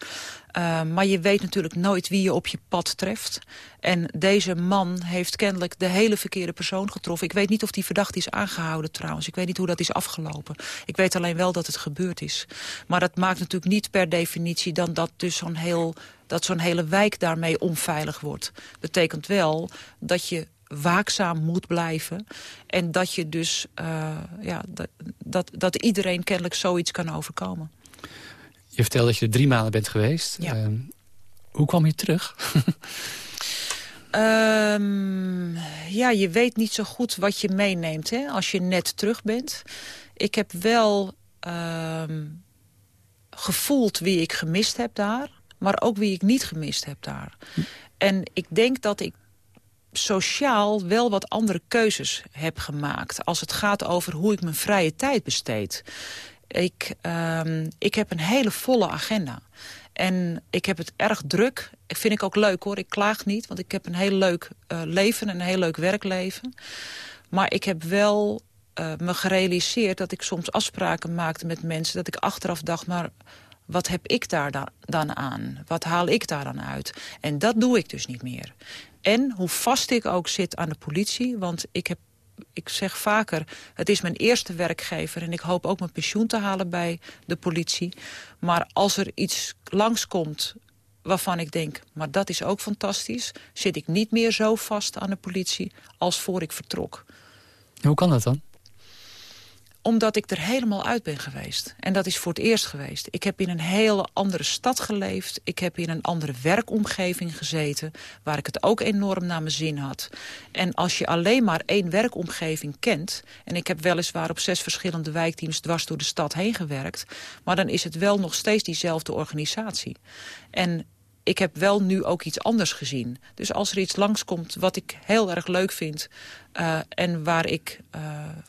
maar je weet natuurlijk nooit wie je op je pad treft. En deze man heeft kennelijk de hele verkeerde persoon getroffen. Ik weet niet of die verdachte is aangehouden trouwens. Ik weet niet hoe dat is afgelopen. Ik weet alleen wel dat het gebeurd is. Maar dat maakt natuurlijk niet per definitie dan dat dus zo'n heel dat zo'n hele wijk daarmee onveilig wordt. Betekent wel dat je waakzaam moet blijven. En dat je dus, uh, ja, dat, dat, dat iedereen kennelijk zoiets kan overkomen. Je vertelde dat je er drie maanden bent geweest. Ja. Uh, hoe kwam je terug? um, (laughs) ja, je weet niet zo goed wat je meeneemt hè, als je net terug bent. Ik heb wel um, gevoeld wie ik gemist heb daar. Maar ook wie ik niet gemist heb daar. Hm. En ik denk dat ik sociaal wel wat andere keuzes heb gemaakt... als het gaat over hoe ik mijn vrije tijd besteed. Ik, ehm, ik heb een hele volle agenda. En ik heb het erg druk. Ik vind ik ook leuk hoor. Ik klaag niet, want ik heb een heel leuk uh, leven... en een heel leuk werkleven. Maar ik heb wel uh, me gerealiseerd dat ik soms afspraken maakte met mensen... dat ik achteraf dacht, maar wat heb ik daar dan aan? Wat haal ik daar dan uit? En dat doe ik dus niet meer. En hoe vast ik ook zit aan de politie... want ik heb ik zeg vaker, het is mijn eerste werkgever... en ik hoop ook mijn pensioen te halen bij de politie. Maar als er iets langskomt waarvan ik denk, maar dat is ook fantastisch... zit ik niet meer zo vast aan de politie als voor ik vertrok. Hoe kan dat dan? Omdat ik er helemaal uit ben geweest. En dat is voor het eerst geweest. Ik heb in een hele andere stad geleefd. Ik heb in een andere werkomgeving gezeten. Waar ik het ook enorm naar mijn zin had. En als je alleen maar één werkomgeving kent... en ik heb weliswaar op zes verschillende wijkteams dwars door de stad heen gewerkt... maar dan is het wel nog steeds diezelfde organisatie. En ik heb wel nu ook iets anders gezien. Dus als er iets langskomt wat ik heel erg leuk vind... Uh, en waar ik uh,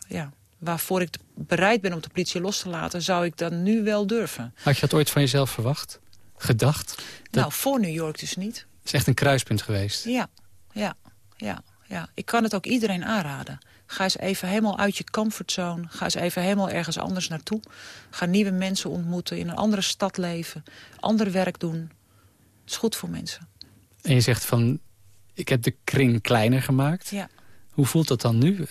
ja, waarvoor ik bereid ben om de politie los te laten... zou ik dan nu wel durven. Had je dat ooit van jezelf verwacht? Gedacht? Nou, voor New York dus niet. Het is echt een kruispunt geweest. Ja, ja, ja, ja. Ik kan het ook iedereen aanraden. Ga eens even helemaal uit je comfortzone. Ga eens even helemaal ergens anders naartoe. Ga nieuwe mensen ontmoeten, in een andere stad leven. Ander werk doen. Het is goed voor mensen. En je zegt van, ik heb de kring kleiner gemaakt. Ja. Hoe voelt dat dan nu?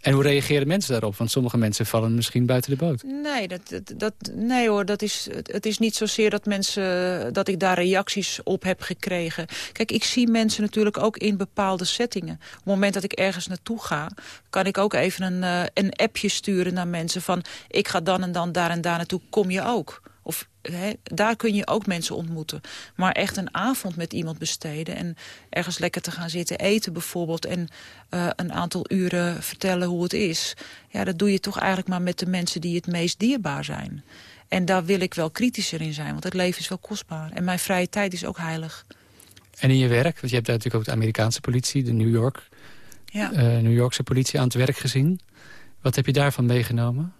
En hoe reageren mensen daarop? Want sommige mensen vallen misschien buiten de boot. Nee, dat, dat, nee hoor, dat is, het is niet zozeer dat, mensen, dat ik daar reacties op heb gekregen. Kijk, ik zie mensen natuurlijk ook in bepaalde settingen. Op het moment dat ik ergens naartoe ga... kan ik ook even een, uh, een appje sturen naar mensen van... ik ga dan en dan daar en daar naartoe, kom je ook? Of daar kun je ook mensen ontmoeten. Maar echt een avond met iemand besteden... en ergens lekker te gaan zitten eten bijvoorbeeld... en uh, een aantal uren vertellen hoe het is... ja, dat doe je toch eigenlijk maar met de mensen die het meest dierbaar zijn. En daar wil ik wel kritischer in zijn, want het leven is wel kostbaar. En mijn vrije tijd is ook heilig. En in je werk, want je hebt daar natuurlijk ook de Amerikaanse politie... de New, York, ja. uh, New Yorkse politie aan het werk gezien. Wat heb je daarvan meegenomen?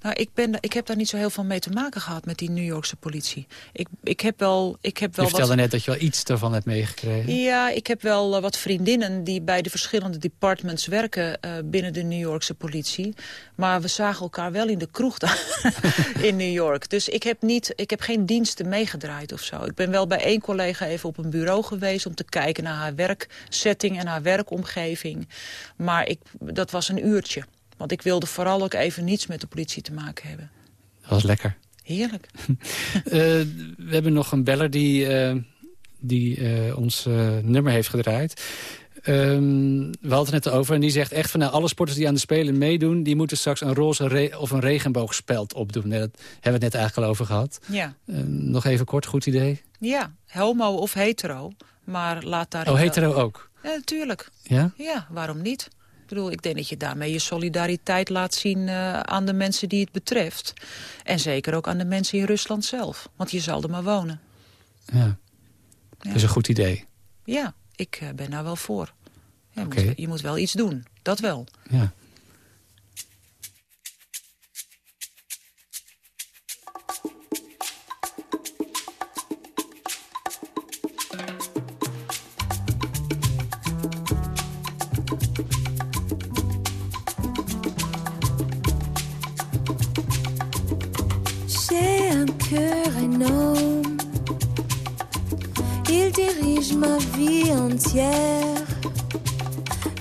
Nou, ik, ben, ik heb daar niet zo heel veel mee te maken gehad met die New Yorkse politie. Ik, ik heb wel, ik heb wel je vertelde net dat je wel iets ervan hebt meegekregen. Ja, ik heb wel uh, wat vriendinnen die bij de verschillende departments werken uh, binnen de New Yorkse politie. Maar we zagen elkaar wel in de kroeg (laughs) in New York. Dus ik heb, niet, ik heb geen diensten meegedraaid of zo. Ik ben wel bij één collega even op een bureau geweest om te kijken naar haar werksetting en haar werkomgeving. Maar ik, dat was een uurtje. Want ik wilde vooral ook even niets met de politie te maken hebben. Dat was lekker. Heerlijk. uh, (laughs) we hebben nog een beller die, uh, die uh, ons nummer heeft gedraaid. Um, we hadden het net over en die zegt echt van... Nou, alle sporters die aan de Spelen meedoen... die moeten straks een roze of een regenboogspeld opdoen. Dat hebben we het net eigenlijk al over gehad. Ja. nog even kort, goed idee? Ja, homo of hetero. Maar laat daar... Oh, hetero ook? Ja, natuurlijk. Ja? Ja, waarom niet? Ik bedoel, ik denk dat je daarmee je solidariteit laat zien uh, aan de mensen die het betreft. En zeker ook aan de mensen in Rusland zelf. Want je zal er maar wonen. Ja, ja. dat is een goed idee. Ja, ik uh, ben daar wel voor. Ja, je, okay. moet, je moet wel iets doen, dat wel. Ja. Cœur énorme. Il dirige ma vie entière.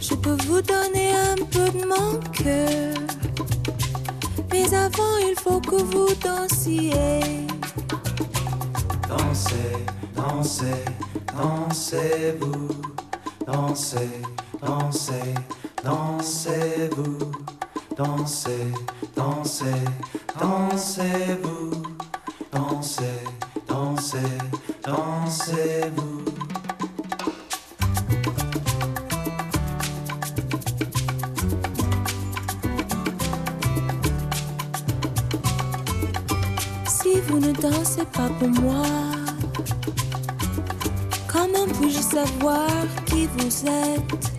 Je peux vous donner un peu de mon cœur. Mais avant, il faut que vous dansiez. Dansez, dansez, dansez-vous. Dansez, dansez, dansez-vous. Dansez, dansez, dansez-vous. Dansez, dansez, dansez-vous. Si vous ne dansez pas pour moi, Comment puis-je savoir qui vous êtes?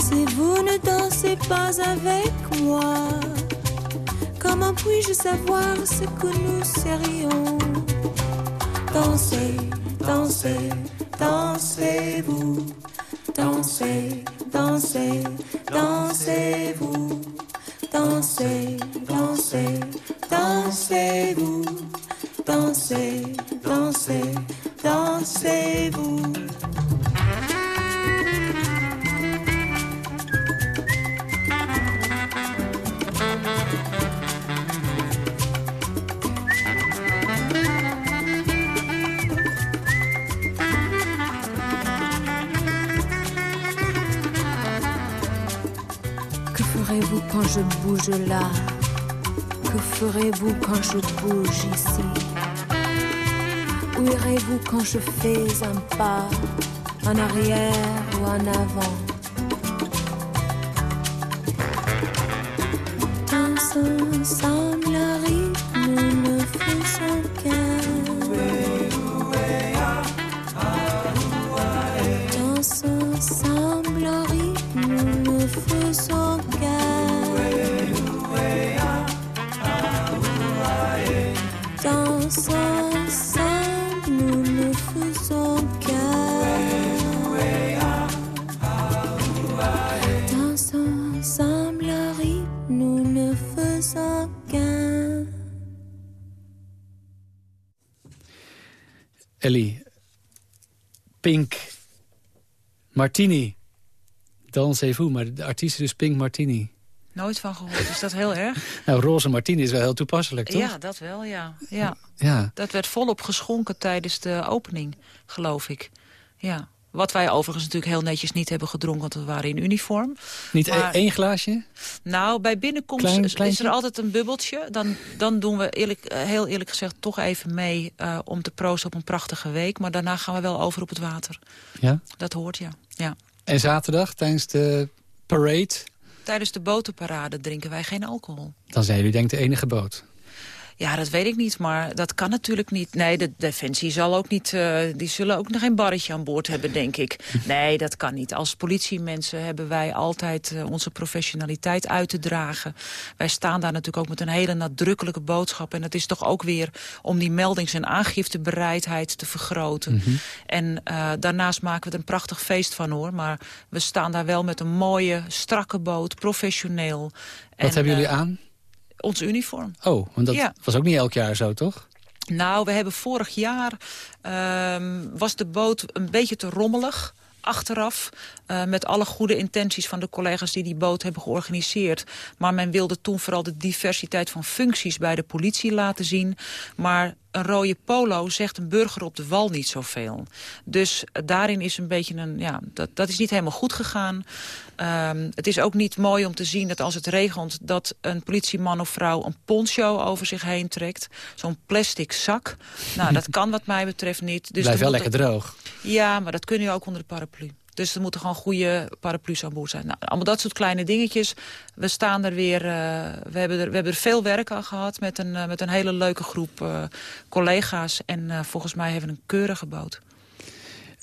Si vous ne dansez pas avec moi Puis-je savoir ce que nous serions? Dansez, dansez, dansez-vous. Dansez, dansez, dansez-vous. Un pas En arrière ou en avant Pink. Martini. Dansez-vous, maar de artiest is dus Pink Martini. Nooit van gehoord. Is dat heel erg? (laughs) Nou, roze martini is wel heel toepasselijk, toch? Ja, dat wel, ja. ja. Ja. Dat werd volop geschonken tijdens de opening, geloof ik. Ja. Wat wij overigens natuurlijk heel netjes niet hebben gedronken, want we waren in uniform. Niet Maar- één glaasje? Nou, bij binnenkomst Klein- is- er altijd een bubbeltje. Dan, dan doen we eerlijk, eh, heel eerlijk gezegd toch even mee eh, om te proosten op een prachtige week. Maar daarna gaan we wel over op het water. Ja. Dat hoort, ja. ja. En zaterdag tijdens de parade, Tijdens de botenparade drinken wij geen alcohol. dan zijn jullie denk ik de enige boot. Ja, dat weet ik niet, maar dat kan natuurlijk niet. Nee, de Defensie zal ook niet, eh, die zullen ook nog geen barretje aan boord hebben, denk ik. (laughs) Nee, dat kan niet. Als politiemensen hebben wij altijd eh, onze professionaliteit uit te dragen. Wij staan daar natuurlijk ook met een hele nadrukkelijke boodschap. En dat is toch ook weer om die meldings- en aangiftebereidheid te vergroten. En eh, daarnaast maken we er een prachtig feest van, hoor. Maar we staan daar wel met een mooie, strakke boot, professioneel. Wat En, hebben jullie aan? Ons uniform. Oh, want dat ja. was ook niet elk jaar zo, toch? Nou, we hebben vorig jaar... ehm, was de boot een beetje te rommelig achteraf. eh, met alle goede intenties van de collega's die die boot hebben georganiseerd. Maar men wilde toen vooral de diversiteit van functies bij de politie laten zien. Maar een rode polo zegt een burger op de wal niet zoveel. Dus daarin is een beetje een... Ja, dat, dat is niet helemaal goed gegaan. Ehm, het is ook niet mooi om te zien dat als het regent... dat een politieman of vrouw een poncho over zich heen trekt. Zo'n plastic zak. Nou, dat (laughs) kan wat mij betreft niet. Dus Blijft wel lekker er- droog. Ja, maar dat kun je ook onder de paraplu. Dus er moeten gewoon goede paraplu's aan boord zijn. Nou, allemaal dat soort kleine dingetjes. We staan er weer. eh, we, hebben er, we hebben er veel werk aan gehad met een, eh, met een hele leuke groep eh, collega's. En volgens mij hebben we een keurige boot.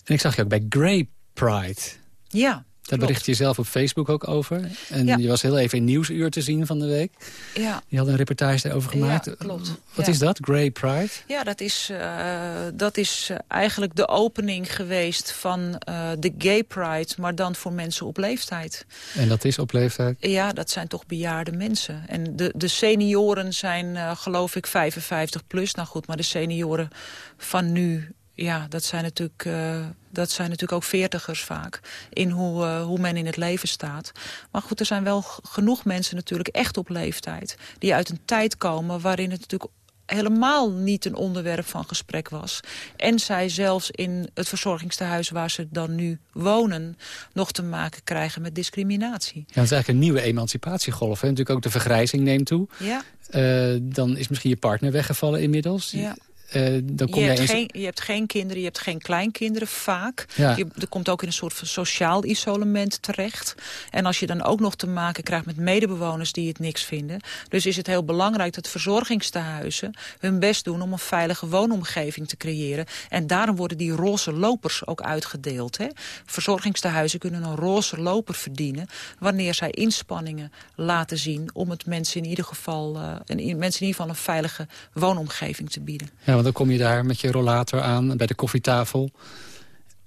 En ik zag je ook bij Grey Pride. Ja. Daar bericht je zelf op Facebook ook over. En Ja. je was heel even in Nieuwsuur te zien van de week. Ja. Je had een reportage daarover gemaakt. Ja, klopt. Wat Ja. is dat, Grey Pride? Ja, dat is, eh, dat is eh, eigenlijk de opening geweest van eh, de Gay Pride, maar dan voor mensen op leeftijd. En dat is op leeftijd? Ja, dat zijn toch bejaarde mensen. En de, de senioren zijn, geloof ik, 55 plus. Nou goed, maar de senioren van nu, ja, dat zijn natuurlijk, eh, dat zijn natuurlijk ook veertigers vaak. In hoe, eh, hoe men in het leven staat. Maar goed, er zijn wel genoeg mensen natuurlijk echt op leeftijd. Die uit een tijd komen waarin het natuurlijk helemaal niet een onderwerp van gesprek was. En zij zelfs in het verzorgingstehuis waar ze dan nu wonen... nog te maken krijgen met discriminatie. Ja, het is eigenlijk een nieuwe emancipatiegolf. Hè? Natuurlijk ook de vergrijzing neemt toe. Ja, Eh, dan is misschien je partner weggevallen inmiddels. Ja. Eh, dan kom je, hebt geen, je hebt geen kinderen, je hebt geen kleinkinderen vaak. Ja. Je, er komt ook in een soort van sociaal isolement terecht. En als je dan ook nog te maken krijgt met medebewoners die het niks vinden. Dus is het heel belangrijk dat verzorgingstehuizen hun best doen om een veilige woonomgeving te creëren. En daarom worden die roze lopers ook uitgedeeld. Hè. Verzorgingstehuizen kunnen een roze loper verdienen wanneer zij inspanningen laten zien om het mensen in ieder geval, eh, een, mensen in ieder geval een veilige woonomgeving te bieden. Ja, dan kom je daar met je rollator aan bij de koffietafel.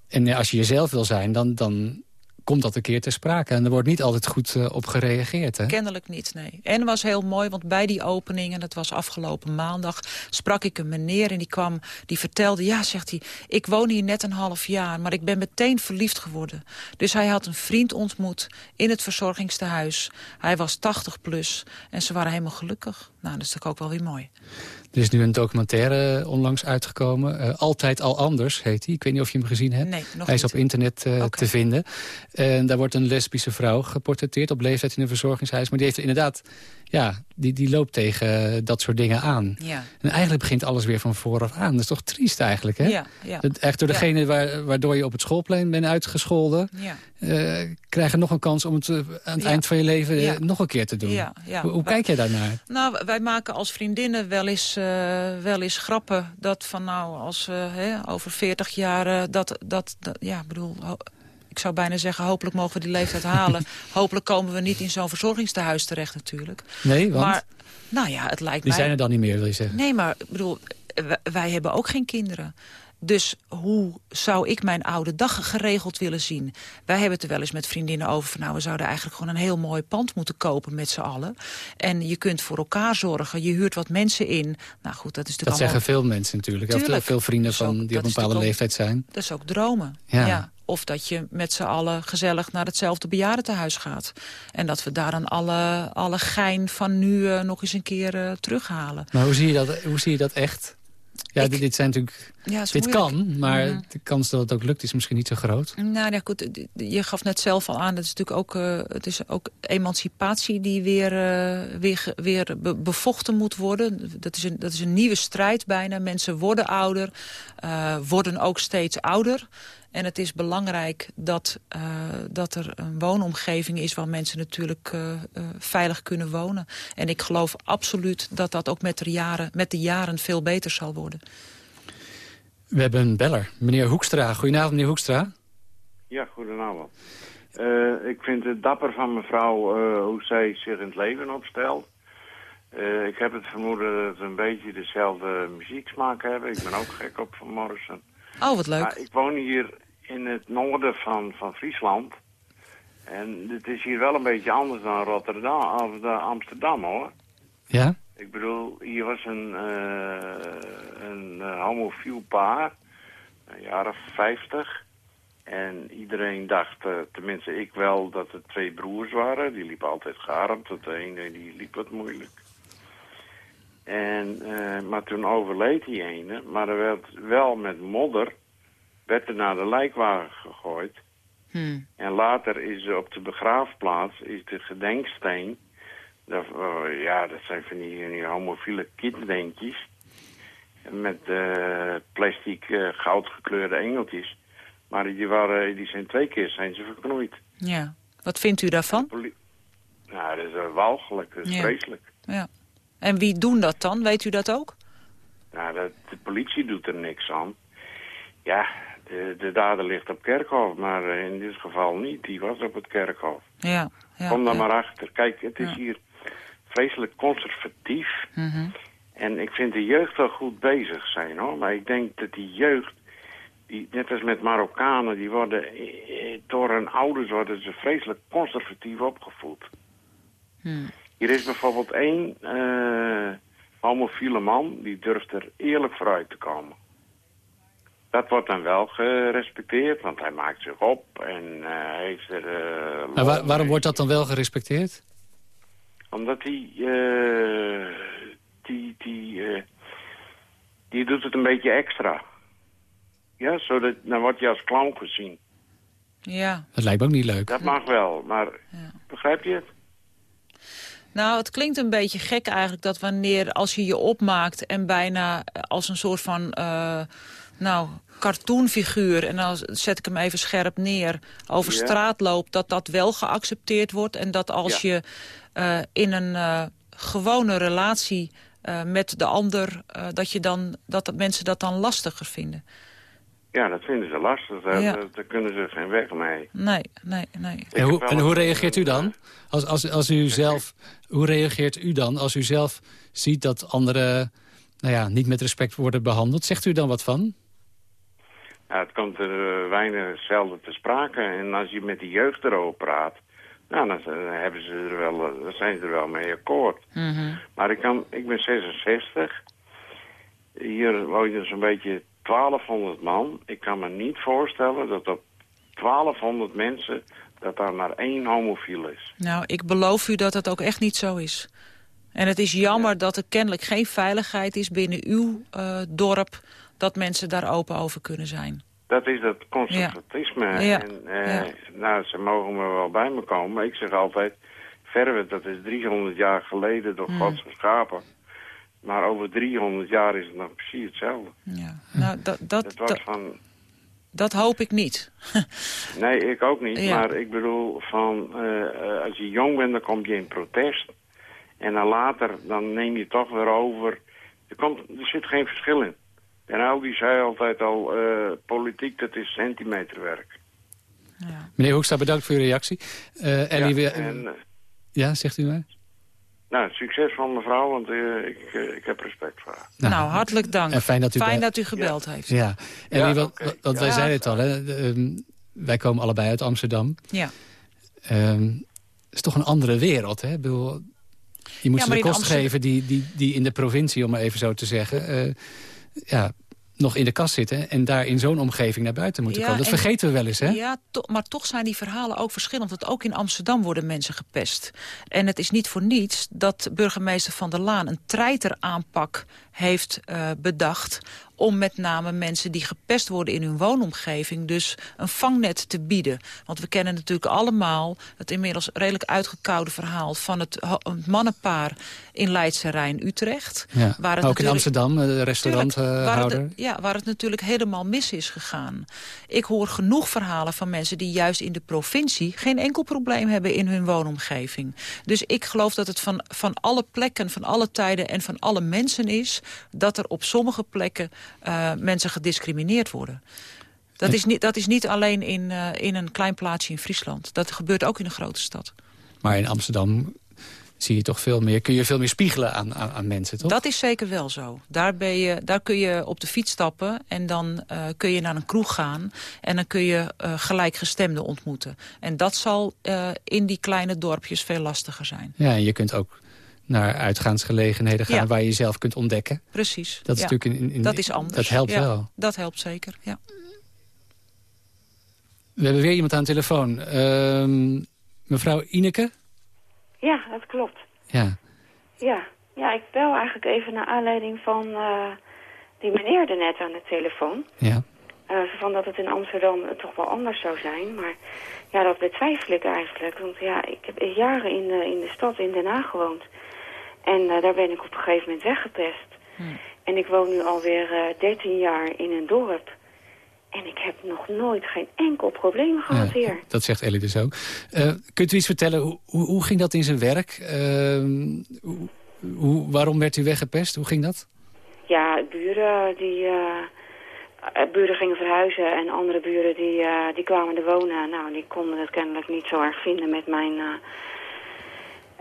En als je jezelf wil zijn, dan, dan komt dat een keer ter sprake. En er wordt niet altijd goed eh, op gereageerd, hè? Kennelijk niet, nee. En het was heel mooi, want bij die opening, en dat was afgelopen maandag... sprak ik een meneer en die kwam, die vertelde... ja, zegt hij, ik woon hier net een half jaar, maar ik ben meteen verliefd geworden. Dus hij had een vriend ontmoet in het verzorgingstehuis. Hij was 80 plus en ze waren helemaal gelukkig. Nou, dat is natuurlijk ook wel weer mooi. Er is nu een documentaire onlangs uitgekomen. Eh, Altijd al anders heet hij. Ik weet niet of je hem gezien hebt. Nee, nog hij is niet. op internet eh, Oké. te vinden. En daar wordt een lesbische vrouw geportretteerd op leeftijd in een verzorgingshuis. Maar die heeft inderdaad, ja, die, die loopt tegen dat soort dingen aan. Ja, En eigenlijk begint alles weer van vooraf aan. Dat is toch triest eigenlijk, hè? ja, ja. Dat echt door degene waar, waardoor je op het schoolplein bent uitgescholden... ja. eh krijgen nog een kans om het eh, aan het eind van je leven eh, nog een keer te doen. Hoe, hoe kijk jij daarnaar? Nou, wij maken als vriendinnen wel eens, wel eens grappen... dat van nou, als hè, over 40 jaar... dat, dat, dat, ja, ik bedoel... ik zou bijna zeggen, hopelijk mogen we die leeftijd halen. (laughs) hopelijk komen we niet in zo'n verzorgingstehuis terecht natuurlijk. Nee, want Maar, nou ja, het lijkt die mij... zijn er dan niet meer, wil je zeggen. Nee, maar ik bedoel, wij hebben ook geen kinderen. Dus hoe zou ik mijn oude dag geregeld willen zien? Wij hebben het er wel eens met vriendinnen over... van nou, we zouden eigenlijk gewoon een heel mooi pand moeten kopen met z'n allen. En je kunt voor elkaar zorgen, je huurt wat mensen in. Nou goed, dat is Dat natuurlijk zeggen allemaal... veel mensen natuurlijk. Of Tuurlijk. veel vrienden Dat van die op dat een bepaalde leeftijd zijn. Dat is ook dromen. Ja. Of dat je met z'n allen gezellig naar hetzelfde bejaardentehuis gaat. En dat we daar dan alle, alle gein van nu eh, nog eens een keer eh, terughalen. Maar hoe zie je dat, hoe zie je dat echt? Ja, Ik- dit, dit zijn natuurlijk... Ja, Dit moeilijk. kan, maar de kans dat het ook lukt is misschien niet zo groot. Nou ja, goed, je gaf net zelf al aan, dat is natuurlijk ook, eh, het is ook emancipatie die weer, weer, weer be- bevochten moet worden. Dat is, een, dat is een nieuwe strijd bijna. Mensen worden ouder, worden ook steeds ouder. En het is belangrijk dat, eh, dat er een woonomgeving is... waar mensen natuurlijk eh, eh, veilig kunnen wonen. En ik geloof absoluut dat dat ook met de jaren, met de jaren veel beter zal worden. We hebben een beller, meneer Hoekstra. Goedenavond, meneer Hoekstra. Ja, goedenavond. Eh, ik vind het dapper van mevrouw eh, hoe zij zich in het leven opstelt. Eh, ik heb het vermoeden dat we een beetje dezelfde muzieksmaak hebben. Ik ben ook gek op Van Morrison. Oh, wat leuk. Maar ik woon hier in het noorden van, van Friesland. En het is hier wel een beetje anders dan Rotterdam of Amsterdam hoor. Ja? Ik bedoel, hier was een, eh, een eh, homofiel paar, een jaar of vijftig. En iedereen dacht, eh, tenminste ik wel, dat het twee broers waren. Die liepen altijd gearmd, tot de ene die liep wat moeilijk. En, maar toen overleed die ene, maar er werd wel met modder, werd er naar de lijkwagen gegooid. Hmm. En later is op de begraafplaats is de gedenksteen. Dat, eh, ja, dat zijn van die, die homofiele kinderdenkjes. Met eh, plastic eh, goudgekleurde engeltjes. Maar die, waren, die zijn twee keer zijn ze verknoeid. Ja. Wat vindt u daarvan? Nou, dat is uh, walgelijk, dat is Ja. vreselijk. Ja. En wie doen dat dan? Weet u dat ook? Nou, dat, de politie doet er niks aan. Ja, de, de dader ligt op kerkhof, maar eh, in dit geval niet. Die was op het kerkhof. Ja. ja Kom daar ja. maar achter. Kijk, het is Ja. hier vreselijk conservatief. Mhm. En ik vind de jeugd wel goed bezig zijn, hoor. Maar ik denk dat die jeugd, die, net als met Marokkanen, die worden eh, eh, door hun ouders worden ze vreselijk conservatief opgevoed. Hmm. Hier is bijvoorbeeld één eh homofiele man, die durft er eerlijk vooruit te komen. Dat wordt dan wel gerespecteerd, want hij maakt zich op en eh, hij heeft er... eh, Maar waarom wordt dat dan wel gerespecteerd? Omdat hij, eh, die, die, eh, die doet het een beetje extra. Ja, zodat, dan word je als clown gezien. Ja. Dat lijkt me ook niet leuk. Dat mag wel, maar Ja. begrijp je het? Nou, het klinkt een beetje gek eigenlijk dat wanneer als je je opmaakt en bijna als een soort van, uh, nou, cartoonfiguur, en dan zet ik hem even scherp neer, over Ja. straat loopt, dat dat wel geaccepteerd wordt. En dat als Ja. je eh, in een eh, gewone relatie eh, met de ander, eh, dat, je dan, dat dat mensen dat dan lastiger vinden. Ja, dat vinden ze lastig. Daar, Ja. daar- daar kunnen ze geen weg mee. Nee, nee, nee. En hoe, en reageert u dan? Als, als, als u zelf, hoe reageert u dan als u zelf ziet dat anderen nou ja, niet met respect worden behandeld? Zegt u dan wat van? Ja, het komt er eh, weinig zelden te sprake. En als je met de jeugd erover praat, nou, dan hebben ze er wel, eh, dan zijn ze er wel mee akkoord. Mhm. Maar ik, kan, ik ben 66. Hier wonen zo'n beetje 1200 man. Ik kan me niet voorstellen dat op 1200 mensen... dat daar maar één homofiel is. Nou, ik beloof u dat het ook echt niet zo is. En het is jammer dat er kennelijk geen veiligheid is binnen uw eh, dorp... dat mensen daar open over kunnen zijn. Dat is dat conservatisme. Ja. En, eh, Ja. Nou, ze mogen me wel bij me komen. Maar ik zeg altijd... Verwe, dat is 300 jaar geleden door. God geschapen. Maar over 300 jaar is het nog precies hetzelfde. Ja. Nou, dat, dat, dat, van... dat hoop ik niet. (laughs) Nee, ik ook niet. Maar ik bedoel, van, eh, als je jong bent, dan kom je in protest. En dan later, dan neem je toch weer over. Er, komt, er zit geen verschil in. En Audi zei altijd al, eh, politiek, dat is centimeterwerk. Meneer Hoekstra, bedankt voor uw reactie. Eh Ellie, ja, we- en, eh, ja, zegt u maar. nou, succes van mevrouw, want eh, ik, ik heb respect voor haar. Nou, hartelijk dank. en fijn dat u bij- dat u gebeld heeft. Ja, Ellie, Ja, wat, oké. wat- want wij Ja. zeiden het al, hè, de, ehm, wij komen allebei uit Amsterdam. Ja. Ehm, het is toch een andere wereld, hè? Ik bedoel, je moet Ja, ze de kost Amsterdam- geven die, die, die in de provincie, om maar even zo te zeggen... eh, ja, nog in de kast zitten en daar in zo'n omgeving naar buiten moeten Ja, komen. Dat en- vergeten we wel eens, hè? Ja, to- maar toch zijn die verhalen ook verschillend. Want ook in Amsterdam worden mensen gepest. En het is niet voor niets dat burgemeester Van der Laan... een treiteraanpak heeft eh, bedacht om met name mensen die gepest worden in hun woonomgeving... dus een vangnet te bieden. Want we kennen natuurlijk allemaal het inmiddels redelijk uitgekoude verhaal... van het, mannenpaar in Leidse Rijn Utrecht. Ja. Waar het ook in Amsterdam, eh, de Tuurlijk, restauranthouder. ja, waar het natuurlijk helemaal mis is gegaan. Ik hoor genoeg verhalen van mensen die juist in de provincie... geen enkel probleem hebben in hun woonomgeving. Dus ik geloof dat het van, van alle plekken, van alle tijden en van alle mensen is... dat er op sommige plekken eh, mensen gediscrimineerd worden. Dat is niet, dat is niet alleen in, eh, in een klein plaatsje in Friesland. Dat gebeurt ook in een grote stad. Maar in Amsterdam zie je toch veel meer... kun je veel meer spiegelen aan, aan, aan mensen, toch? Dat is zeker wel zo. Daar, ben je, daar kun je op de fiets stappen en dan eh, kun je naar een kroeg gaan... en dan kun je eh, gelijkgestemden ontmoeten. En dat zal in die kleine dorpjes veel lastiger zijn. Ja, en je kunt ook naar uitgaansgelegenheden gaan... Ja. waar je jezelf kunt ontdekken. Precies. Dat is ja. natuurlijk in, in, Dat is anders. Dat helpt Ja, wel. Dat helpt zeker, ja. We hebben weer iemand aan de telefoon. Ehm, mevrouw Ineke? Ja, dat klopt. Ja. Ja. ja, ik bel eigenlijk even naar aanleiding van eh, die meneer daarnet aan de telefoon. Ja. Eh, van dat het in Amsterdam toch wel anders zou zijn. Maar ja, dat betwijfel ik eigenlijk. Want ja, ik heb jaren in de, in de stad in Den Haag gewoond. En eh, daar ben ik op een gegeven moment weggepest. En ik woon nu alweer eh 13 jaar in een dorp. En ik heb nog nooit geen enkel probleem gehad Ja, hier. Dat zegt Ellie dus ook. Eh, kunt u iets vertellen, hoe, hoe, ging dat in zijn werk? Ehm, hoe, hoe- waarom werd u weggepest? Hoe ging dat? Ja, buren die... eh, eh, buren gingen verhuizen en andere buren die, eh, die kwamen er wonen. Nou, die konden het kennelijk niet zo erg vinden met mijn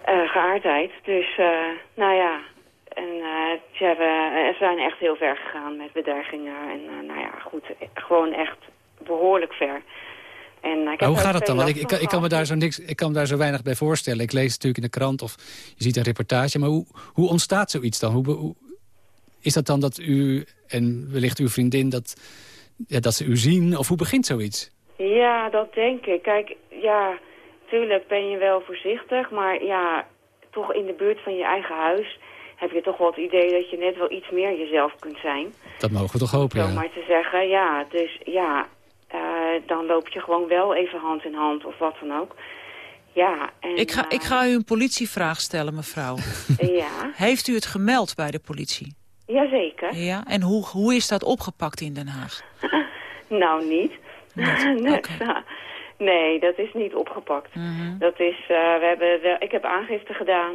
eh, geaardheid. Dus, eh, nou ja... En eh, ze, hebben, ze zijn echt heel ver gegaan met bedreigingen. En nou ja, goed, gewoon echt behoorlijk ver. En, ik heb Maar hoe gaat het dan? Want ik, ik, ik, kan me daar zo niks, ik kan me daar zo weinig bij voorstellen. Ik lees het natuurlijk in de krant of je ziet een reportage. Maar hoe, hoe ontstaat zoiets dan? Hoe, hoe- is dat dan dat u en wellicht uw vriendin dat, ja, dat ze u zien? Of hoe begint zoiets? Ja, dat denk ik. Kijk, ja, tuurlijk ben je wel voorzichtig, maar ja, toch in de buurt van je eigen huis heb je toch wel het idee dat je net wel iets meer jezelf kunt zijn. Dat mogen we toch hopen, ja. maar te zeggen, ja, dus ja, eh, dan loop je gewoon wel even hand in hand of wat dan ook. Ja, en, Ik ga, ik eh, ga u een politievraag stellen, mevrouw. (laughs) ja, Heeft u het gemeld bij de politie? jazeker. Ja. En hoe, hoe is dat opgepakt in Den Haag? (laughs) Nou, niet. (laughs) nee, ja. Nee, dat is niet opgepakt. Mhm. Dat is, eh, we hebben wel, ik heb aangifte gedaan.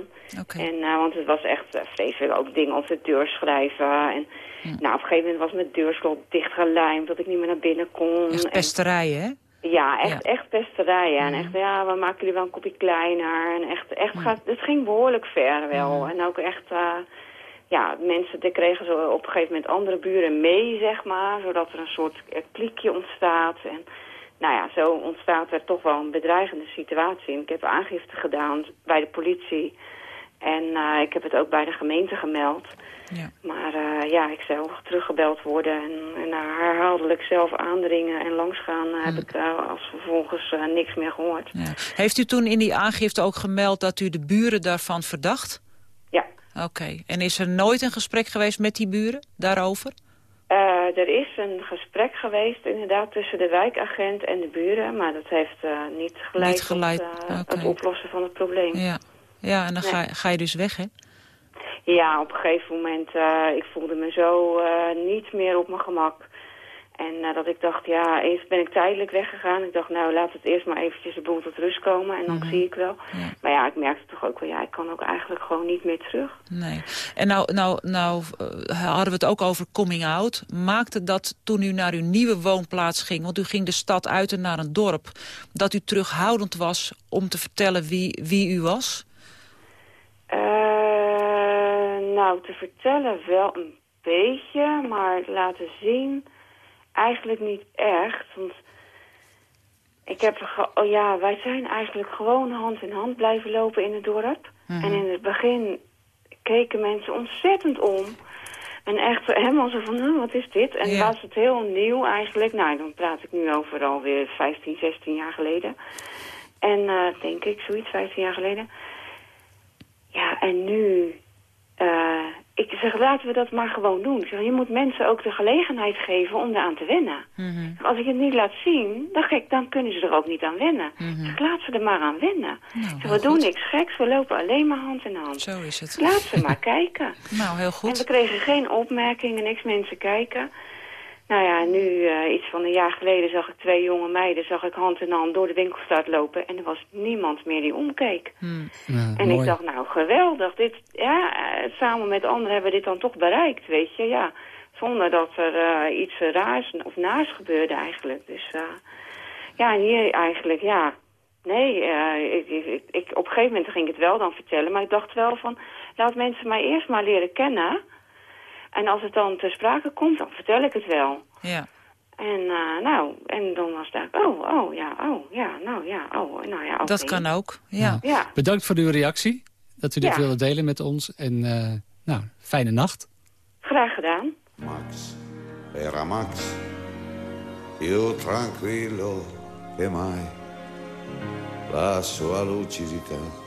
En, eh, want het was echt uh, vreselijk. Ook dingen op de deur schrijven. En nou, op een gegeven moment was mijn deurslot dichtgelijmd. Dat ik niet meer naar binnen kon. Echt En- hè? ja, echt, echt pesterijen. En echt, ja, we maken jullie wel een kopje kleiner. En echt, echt gaat, het ging behoorlijk ver wel. En ook echt, eh, ja, mensen, die kregen zo op een gegeven moment andere buren mee, zeg maar. Zodat er een soort kliekje ontstaat. En nou ja, zo ontstaat er toch wel een bedreigende situatie. En ik heb aangifte gedaan bij de politie. En eh, ik heb het ook bij de gemeente gemeld. Ja. Maar eh, ja, ik zelf teruggebeld worden en, en herhaaldelijk zelf aandringen en langsgaan... eh, heb ik eh, als vervolgens niks meer gehoord. Ja. Heeft u toen in die aangifte ook gemeld dat u de buren daarvan verdacht? Ja. Oké. En is er nooit een gesprek geweest met die buren daarover? Eh, er is een gesprek geweest inderdaad tussen de wijkagent en de buren... maar dat heeft eh, niet geleid, Niet geleid, tot eh, oké. het oplossen van het probleem. Ja. Ja, en dan Nee. ga, ga je dus weg, hè? Ja, op een gegeven moment, ik voelde me zo niet meer op mijn gemak. En eh, dat ik dacht, ja, eerst ben ik tijdelijk weggegaan. Ik dacht, nou, laat het eerst maar eventjes de boel tot rust komen en dan Mhm. zie ik wel. Maar ja, ik merkte toch ook wel, ja, ik kan ook eigenlijk gewoon niet meer terug. Nee. En nou, nou, nou eh, hadden we het ook over coming out. Maakte dat toen u naar uw nieuwe woonplaats ging... want u ging de stad uit en naar een dorp... dat u terughoudend was om te vertellen wie, wie u was? Eh, nou, te vertellen wel een beetje, maar laten zien eigenlijk niet echt. Want ik heb, ge- oh ja, wij zijn eigenlijk gewoon hand in hand blijven lopen in het dorp. En in het begin keken mensen ontzettend om. En echt helemaal zo van, "Huh, wat is dit? En was het heel nieuw eigenlijk. Nou, dan praat ik nu over alweer 15, 16 jaar geleden. En eh, denk ik, zoiets, 15 jaar geleden. Ja, en nu... zeg, laten we dat maar gewoon doen. Zeg, je moet mensen ook de gelegenheid geven om eraan te wennen. Als ik het niet laat zien, dan, gek, dan kunnen ze er ook niet aan wennen. Zeg, laat ze er maar aan wennen. Zeg, heel we doen goed. niks geks, we lopen alleen maar hand in hand. Zo is het. Laat ze maar (laughs) kijken. Nou, heel En goed. we kregen geen opmerkingen, niks mensen kijken. Nou ja, nu eh, iets van een jaar geleden zag ik twee jonge meiden... zag ik hand in hand door de winkelstraat lopen... en er was niemand meer die omkeek. Ja, En mooi. ik dacht, nou geweldig. Dit, ja, eh, samen met anderen hebben we dit dan toch bereikt, weet je. Ja, zonder dat er eh, iets raars of naars gebeurde eigenlijk. Dus eh, ja, en hier eigenlijk, ja... Nee, ik, ik, ik- ik- op een gegeven moment ging ik het wel dan vertellen. Maar ik dacht wel van, laat mensen mij eerst maar leren kennen. En als het dan ter sprake komt, dan vertel ik het wel. Ja. En eh, nou, en dan was daar, oh, oh, ja, oh, ja, nou ja, oh, nou ja. Dat kan ook. Ja. Ja, Bedankt voor uw reactie. Dat u dit Ja. wilde delen met ons. En eh, nou, fijne nacht. graag gedaan. Max, era Max, più tranquillo che mai, la sua lucidità.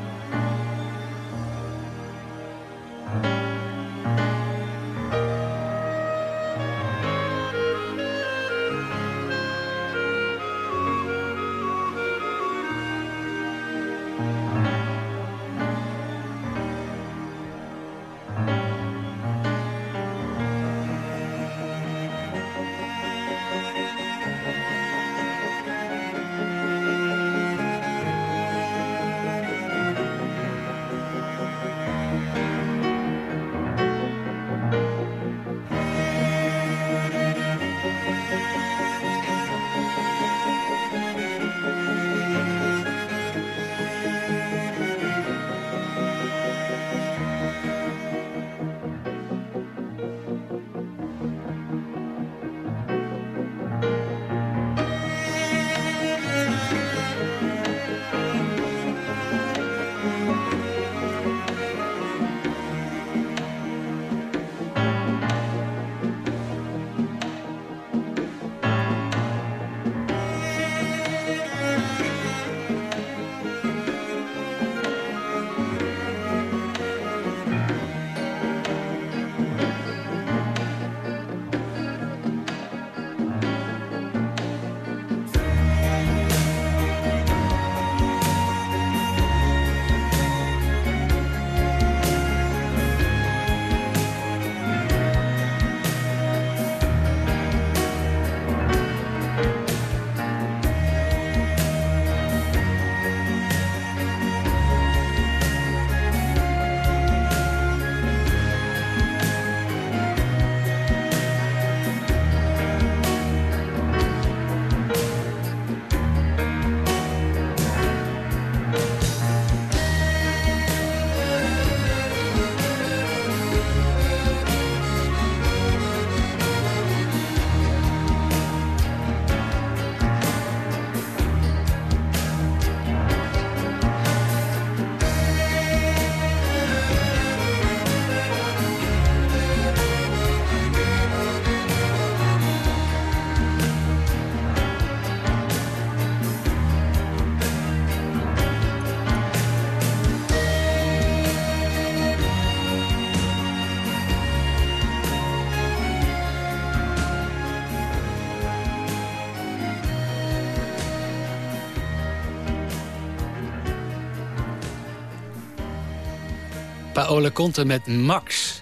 Paola Conte met Max.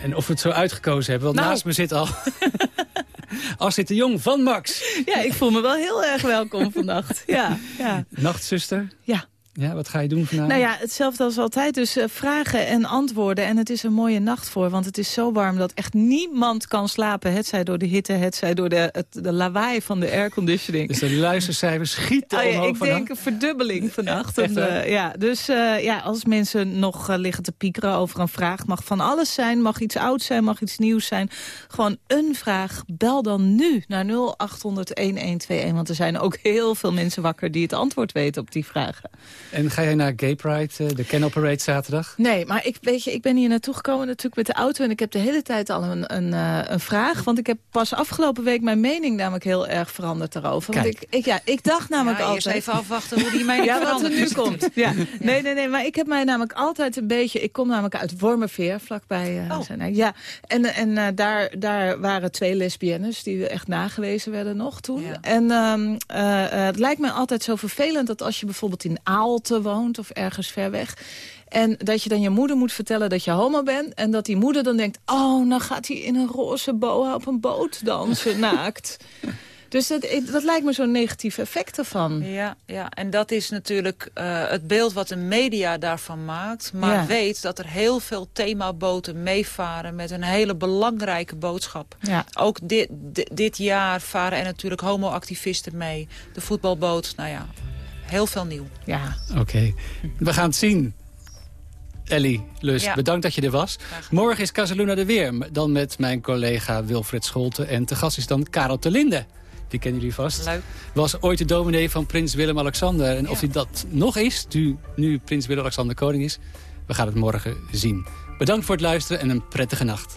En of we het zo uitgekozen hebben, want Nou. naast me zit al... (laughs) Astrid de Jong van Max. Ja, ik voel me wel heel erg welkom vannacht. Ja, ja. Nachtzuster. Ja. Ja, wat ga je doen vanavond? Nou ja, hetzelfde als altijd. Dus eh, vragen en antwoorden. En het is een mooie nacht voor. Want het is zo warm dat echt niemand kan slapen. Het zij door de hitte, het zij door de, het, de lawaai van de airconditioning. Dus de luistercijfers schieten Oh ja, omhoog ik vannacht. denk een verdubbeling vannacht. Echt, En, ja, dus eh, ja, als mensen nog eh, liggen te piekeren over een vraag... mag van alles zijn, mag iets oud zijn, mag iets nieuws zijn. Gewoon een vraag, bel dan nu naar 0800-1121. Want er zijn ook heel veel mensen wakker die het antwoord weten op die vragen. En ga jij naar Gay Pride, eh, de Kennel Parade zaterdag? Nee, maar ik, weet je, ik ben hier naartoe gekomen natuurlijk met de auto... en ik heb de hele tijd al een, een, eh, een vraag. Want ik heb pas afgelopen week mijn mening namelijk heel erg veranderd daarover. Want Kijk. ik, ik, ja, ik dacht namelijk Ja, altijd... eerst even afwachten hoe die mening (laughs) Ja, wat er verandert. nu komt. Ja. Nee, nee, nee, maar ik heb mij namelijk altijd een beetje... Ik kom namelijk uit Wormerveer, vlakbij eh Oh. Ja, en, en eh, daar, daar waren twee lesbiennes die echt nagewezen werden nog toen. En ehm, eh, eh, het lijkt me altijd zo vervelend dat als je bijvoorbeeld in Woont... of ergens ver weg... En dat je dan je moeder moet vertellen dat je homo bent... en dat die moeder dan denkt... oh, nou gaat hij in een roze boa op een boot dansen, (laughs) naakt. Dus dat, dat lijkt me zo'n negatief effect ervan. Ja, ja, en dat is natuurlijk eh, het beeld wat de media daarvan maakt. Maar Ja. weet dat er heel veel themaboten meevaren met een hele belangrijke boodschap. Ja. Ook dit, di- dit jaar varen er natuurlijk homoactivisten mee. De voetbalboot, nou ja, heel veel nieuw. Ja. Oké, we gaan het zien. Ellie Lust, Ja. bedankt dat je er was. Morgen is Casaluna er weer, dan met mijn collega Wilfred Scholten. En te gast is dan Karel Telinde. Die kennen jullie vast. Leuk. Was ooit de dominee van prins Willem-Alexander. En of hij dat nog is, nu, nu prins Willem-Alexander koning is... we gaan het morgen zien. Bedankt voor het luisteren en een prettige nacht.